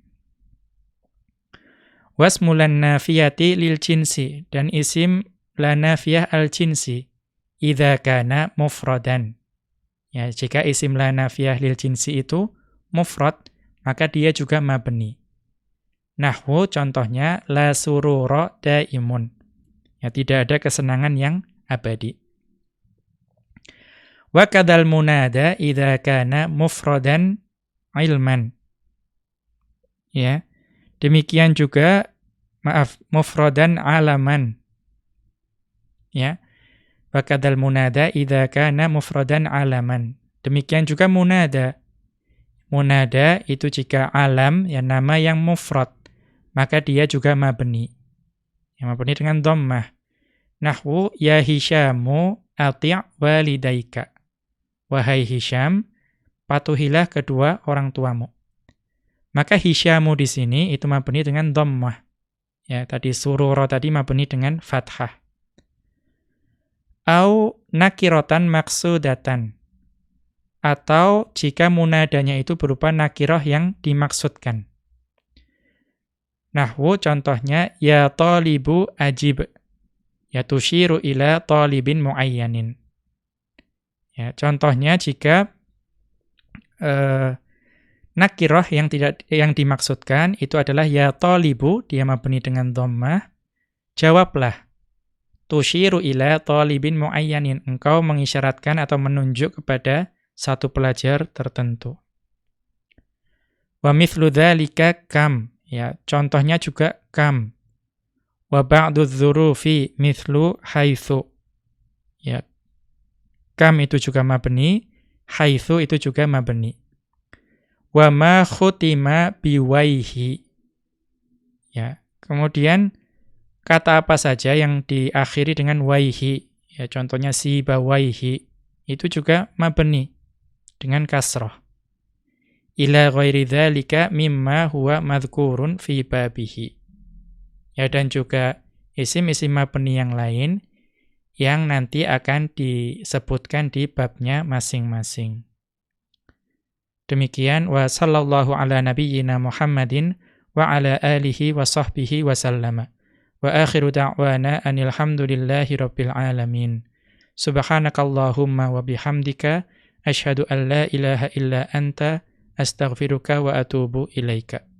Wasmulan nafiyati lil jinsi dan isim la nafiyah al jinsi idza kana mufradan. Ya, jika isim la nafiyah lil jinsi itu mufrad, maka dia juga mabni. Nahwu contohnya la surura daimun. Ya tidak ada kesenangan yang abadi. Wa kadzal munada idza kana mufradan ilman. Ya. Demikian juga maaf mufradan alaman. Ya. Wa kadzal munada idza kana mufradan alaman. Demikian juga munada. Munada itu jika alam ya nama yang mufrad maka dia juga mabni. Yang mabni dengan dhammah. Nahwu ya Hisyamu ati' walidaika. Wahai Hisham, patuhilah kedua orang tuamu. Maka Hisyamu di sini itu mabni dengan dhammah. Ya, tadi surura tadi mabni dengan fathah. Au nakirotan maksudatan. Atau jika munadanya itu berupa nakiroh yang dimaksudkan. Nahwu contohnya ya talibu ajib. Ya tusyiru ila talibin muayyanin. Ya, contohnya jika uh, nakirah yang tidak yang dimaksudkan itu adalah ya talibu dia mabni dengan dhammah. Jawablah. Tusyiru ila talibin muayyanin. Engkau mengisyaratkan atau menunjuk kepada satu pelajar tertentu. Wa mithlu dzalika kam Ya, contohnya juga kam. Wa ba'du dzurufi mithlu haitsu. Ya. Kam itu juga mabni, haitsu itu juga mabni. Wa ma khutima biwaihi. Ya, kemudian kata apa saja yang diakhiri dengan waihi. Ya, contohnya si bawaihi itu juga mabni dengan kasrah ila ghairi dzalika mimma huwa madhkurun fi babihi. Ya dan juga isim-isim mabni yang lain yang nanti akan disebutkan di babnya masing-masing. Demikian wa sallallahu ala nabiyyina Muhammadin wa ala alihi wa sahbihi wa sallama. Wa akhiru da'wana anil hamdulillahi rabbil alamin. Subhanakallahumma wa bihamdika ashhadu an la ilaha illa anta astaghfiruka wa atubu ilaika.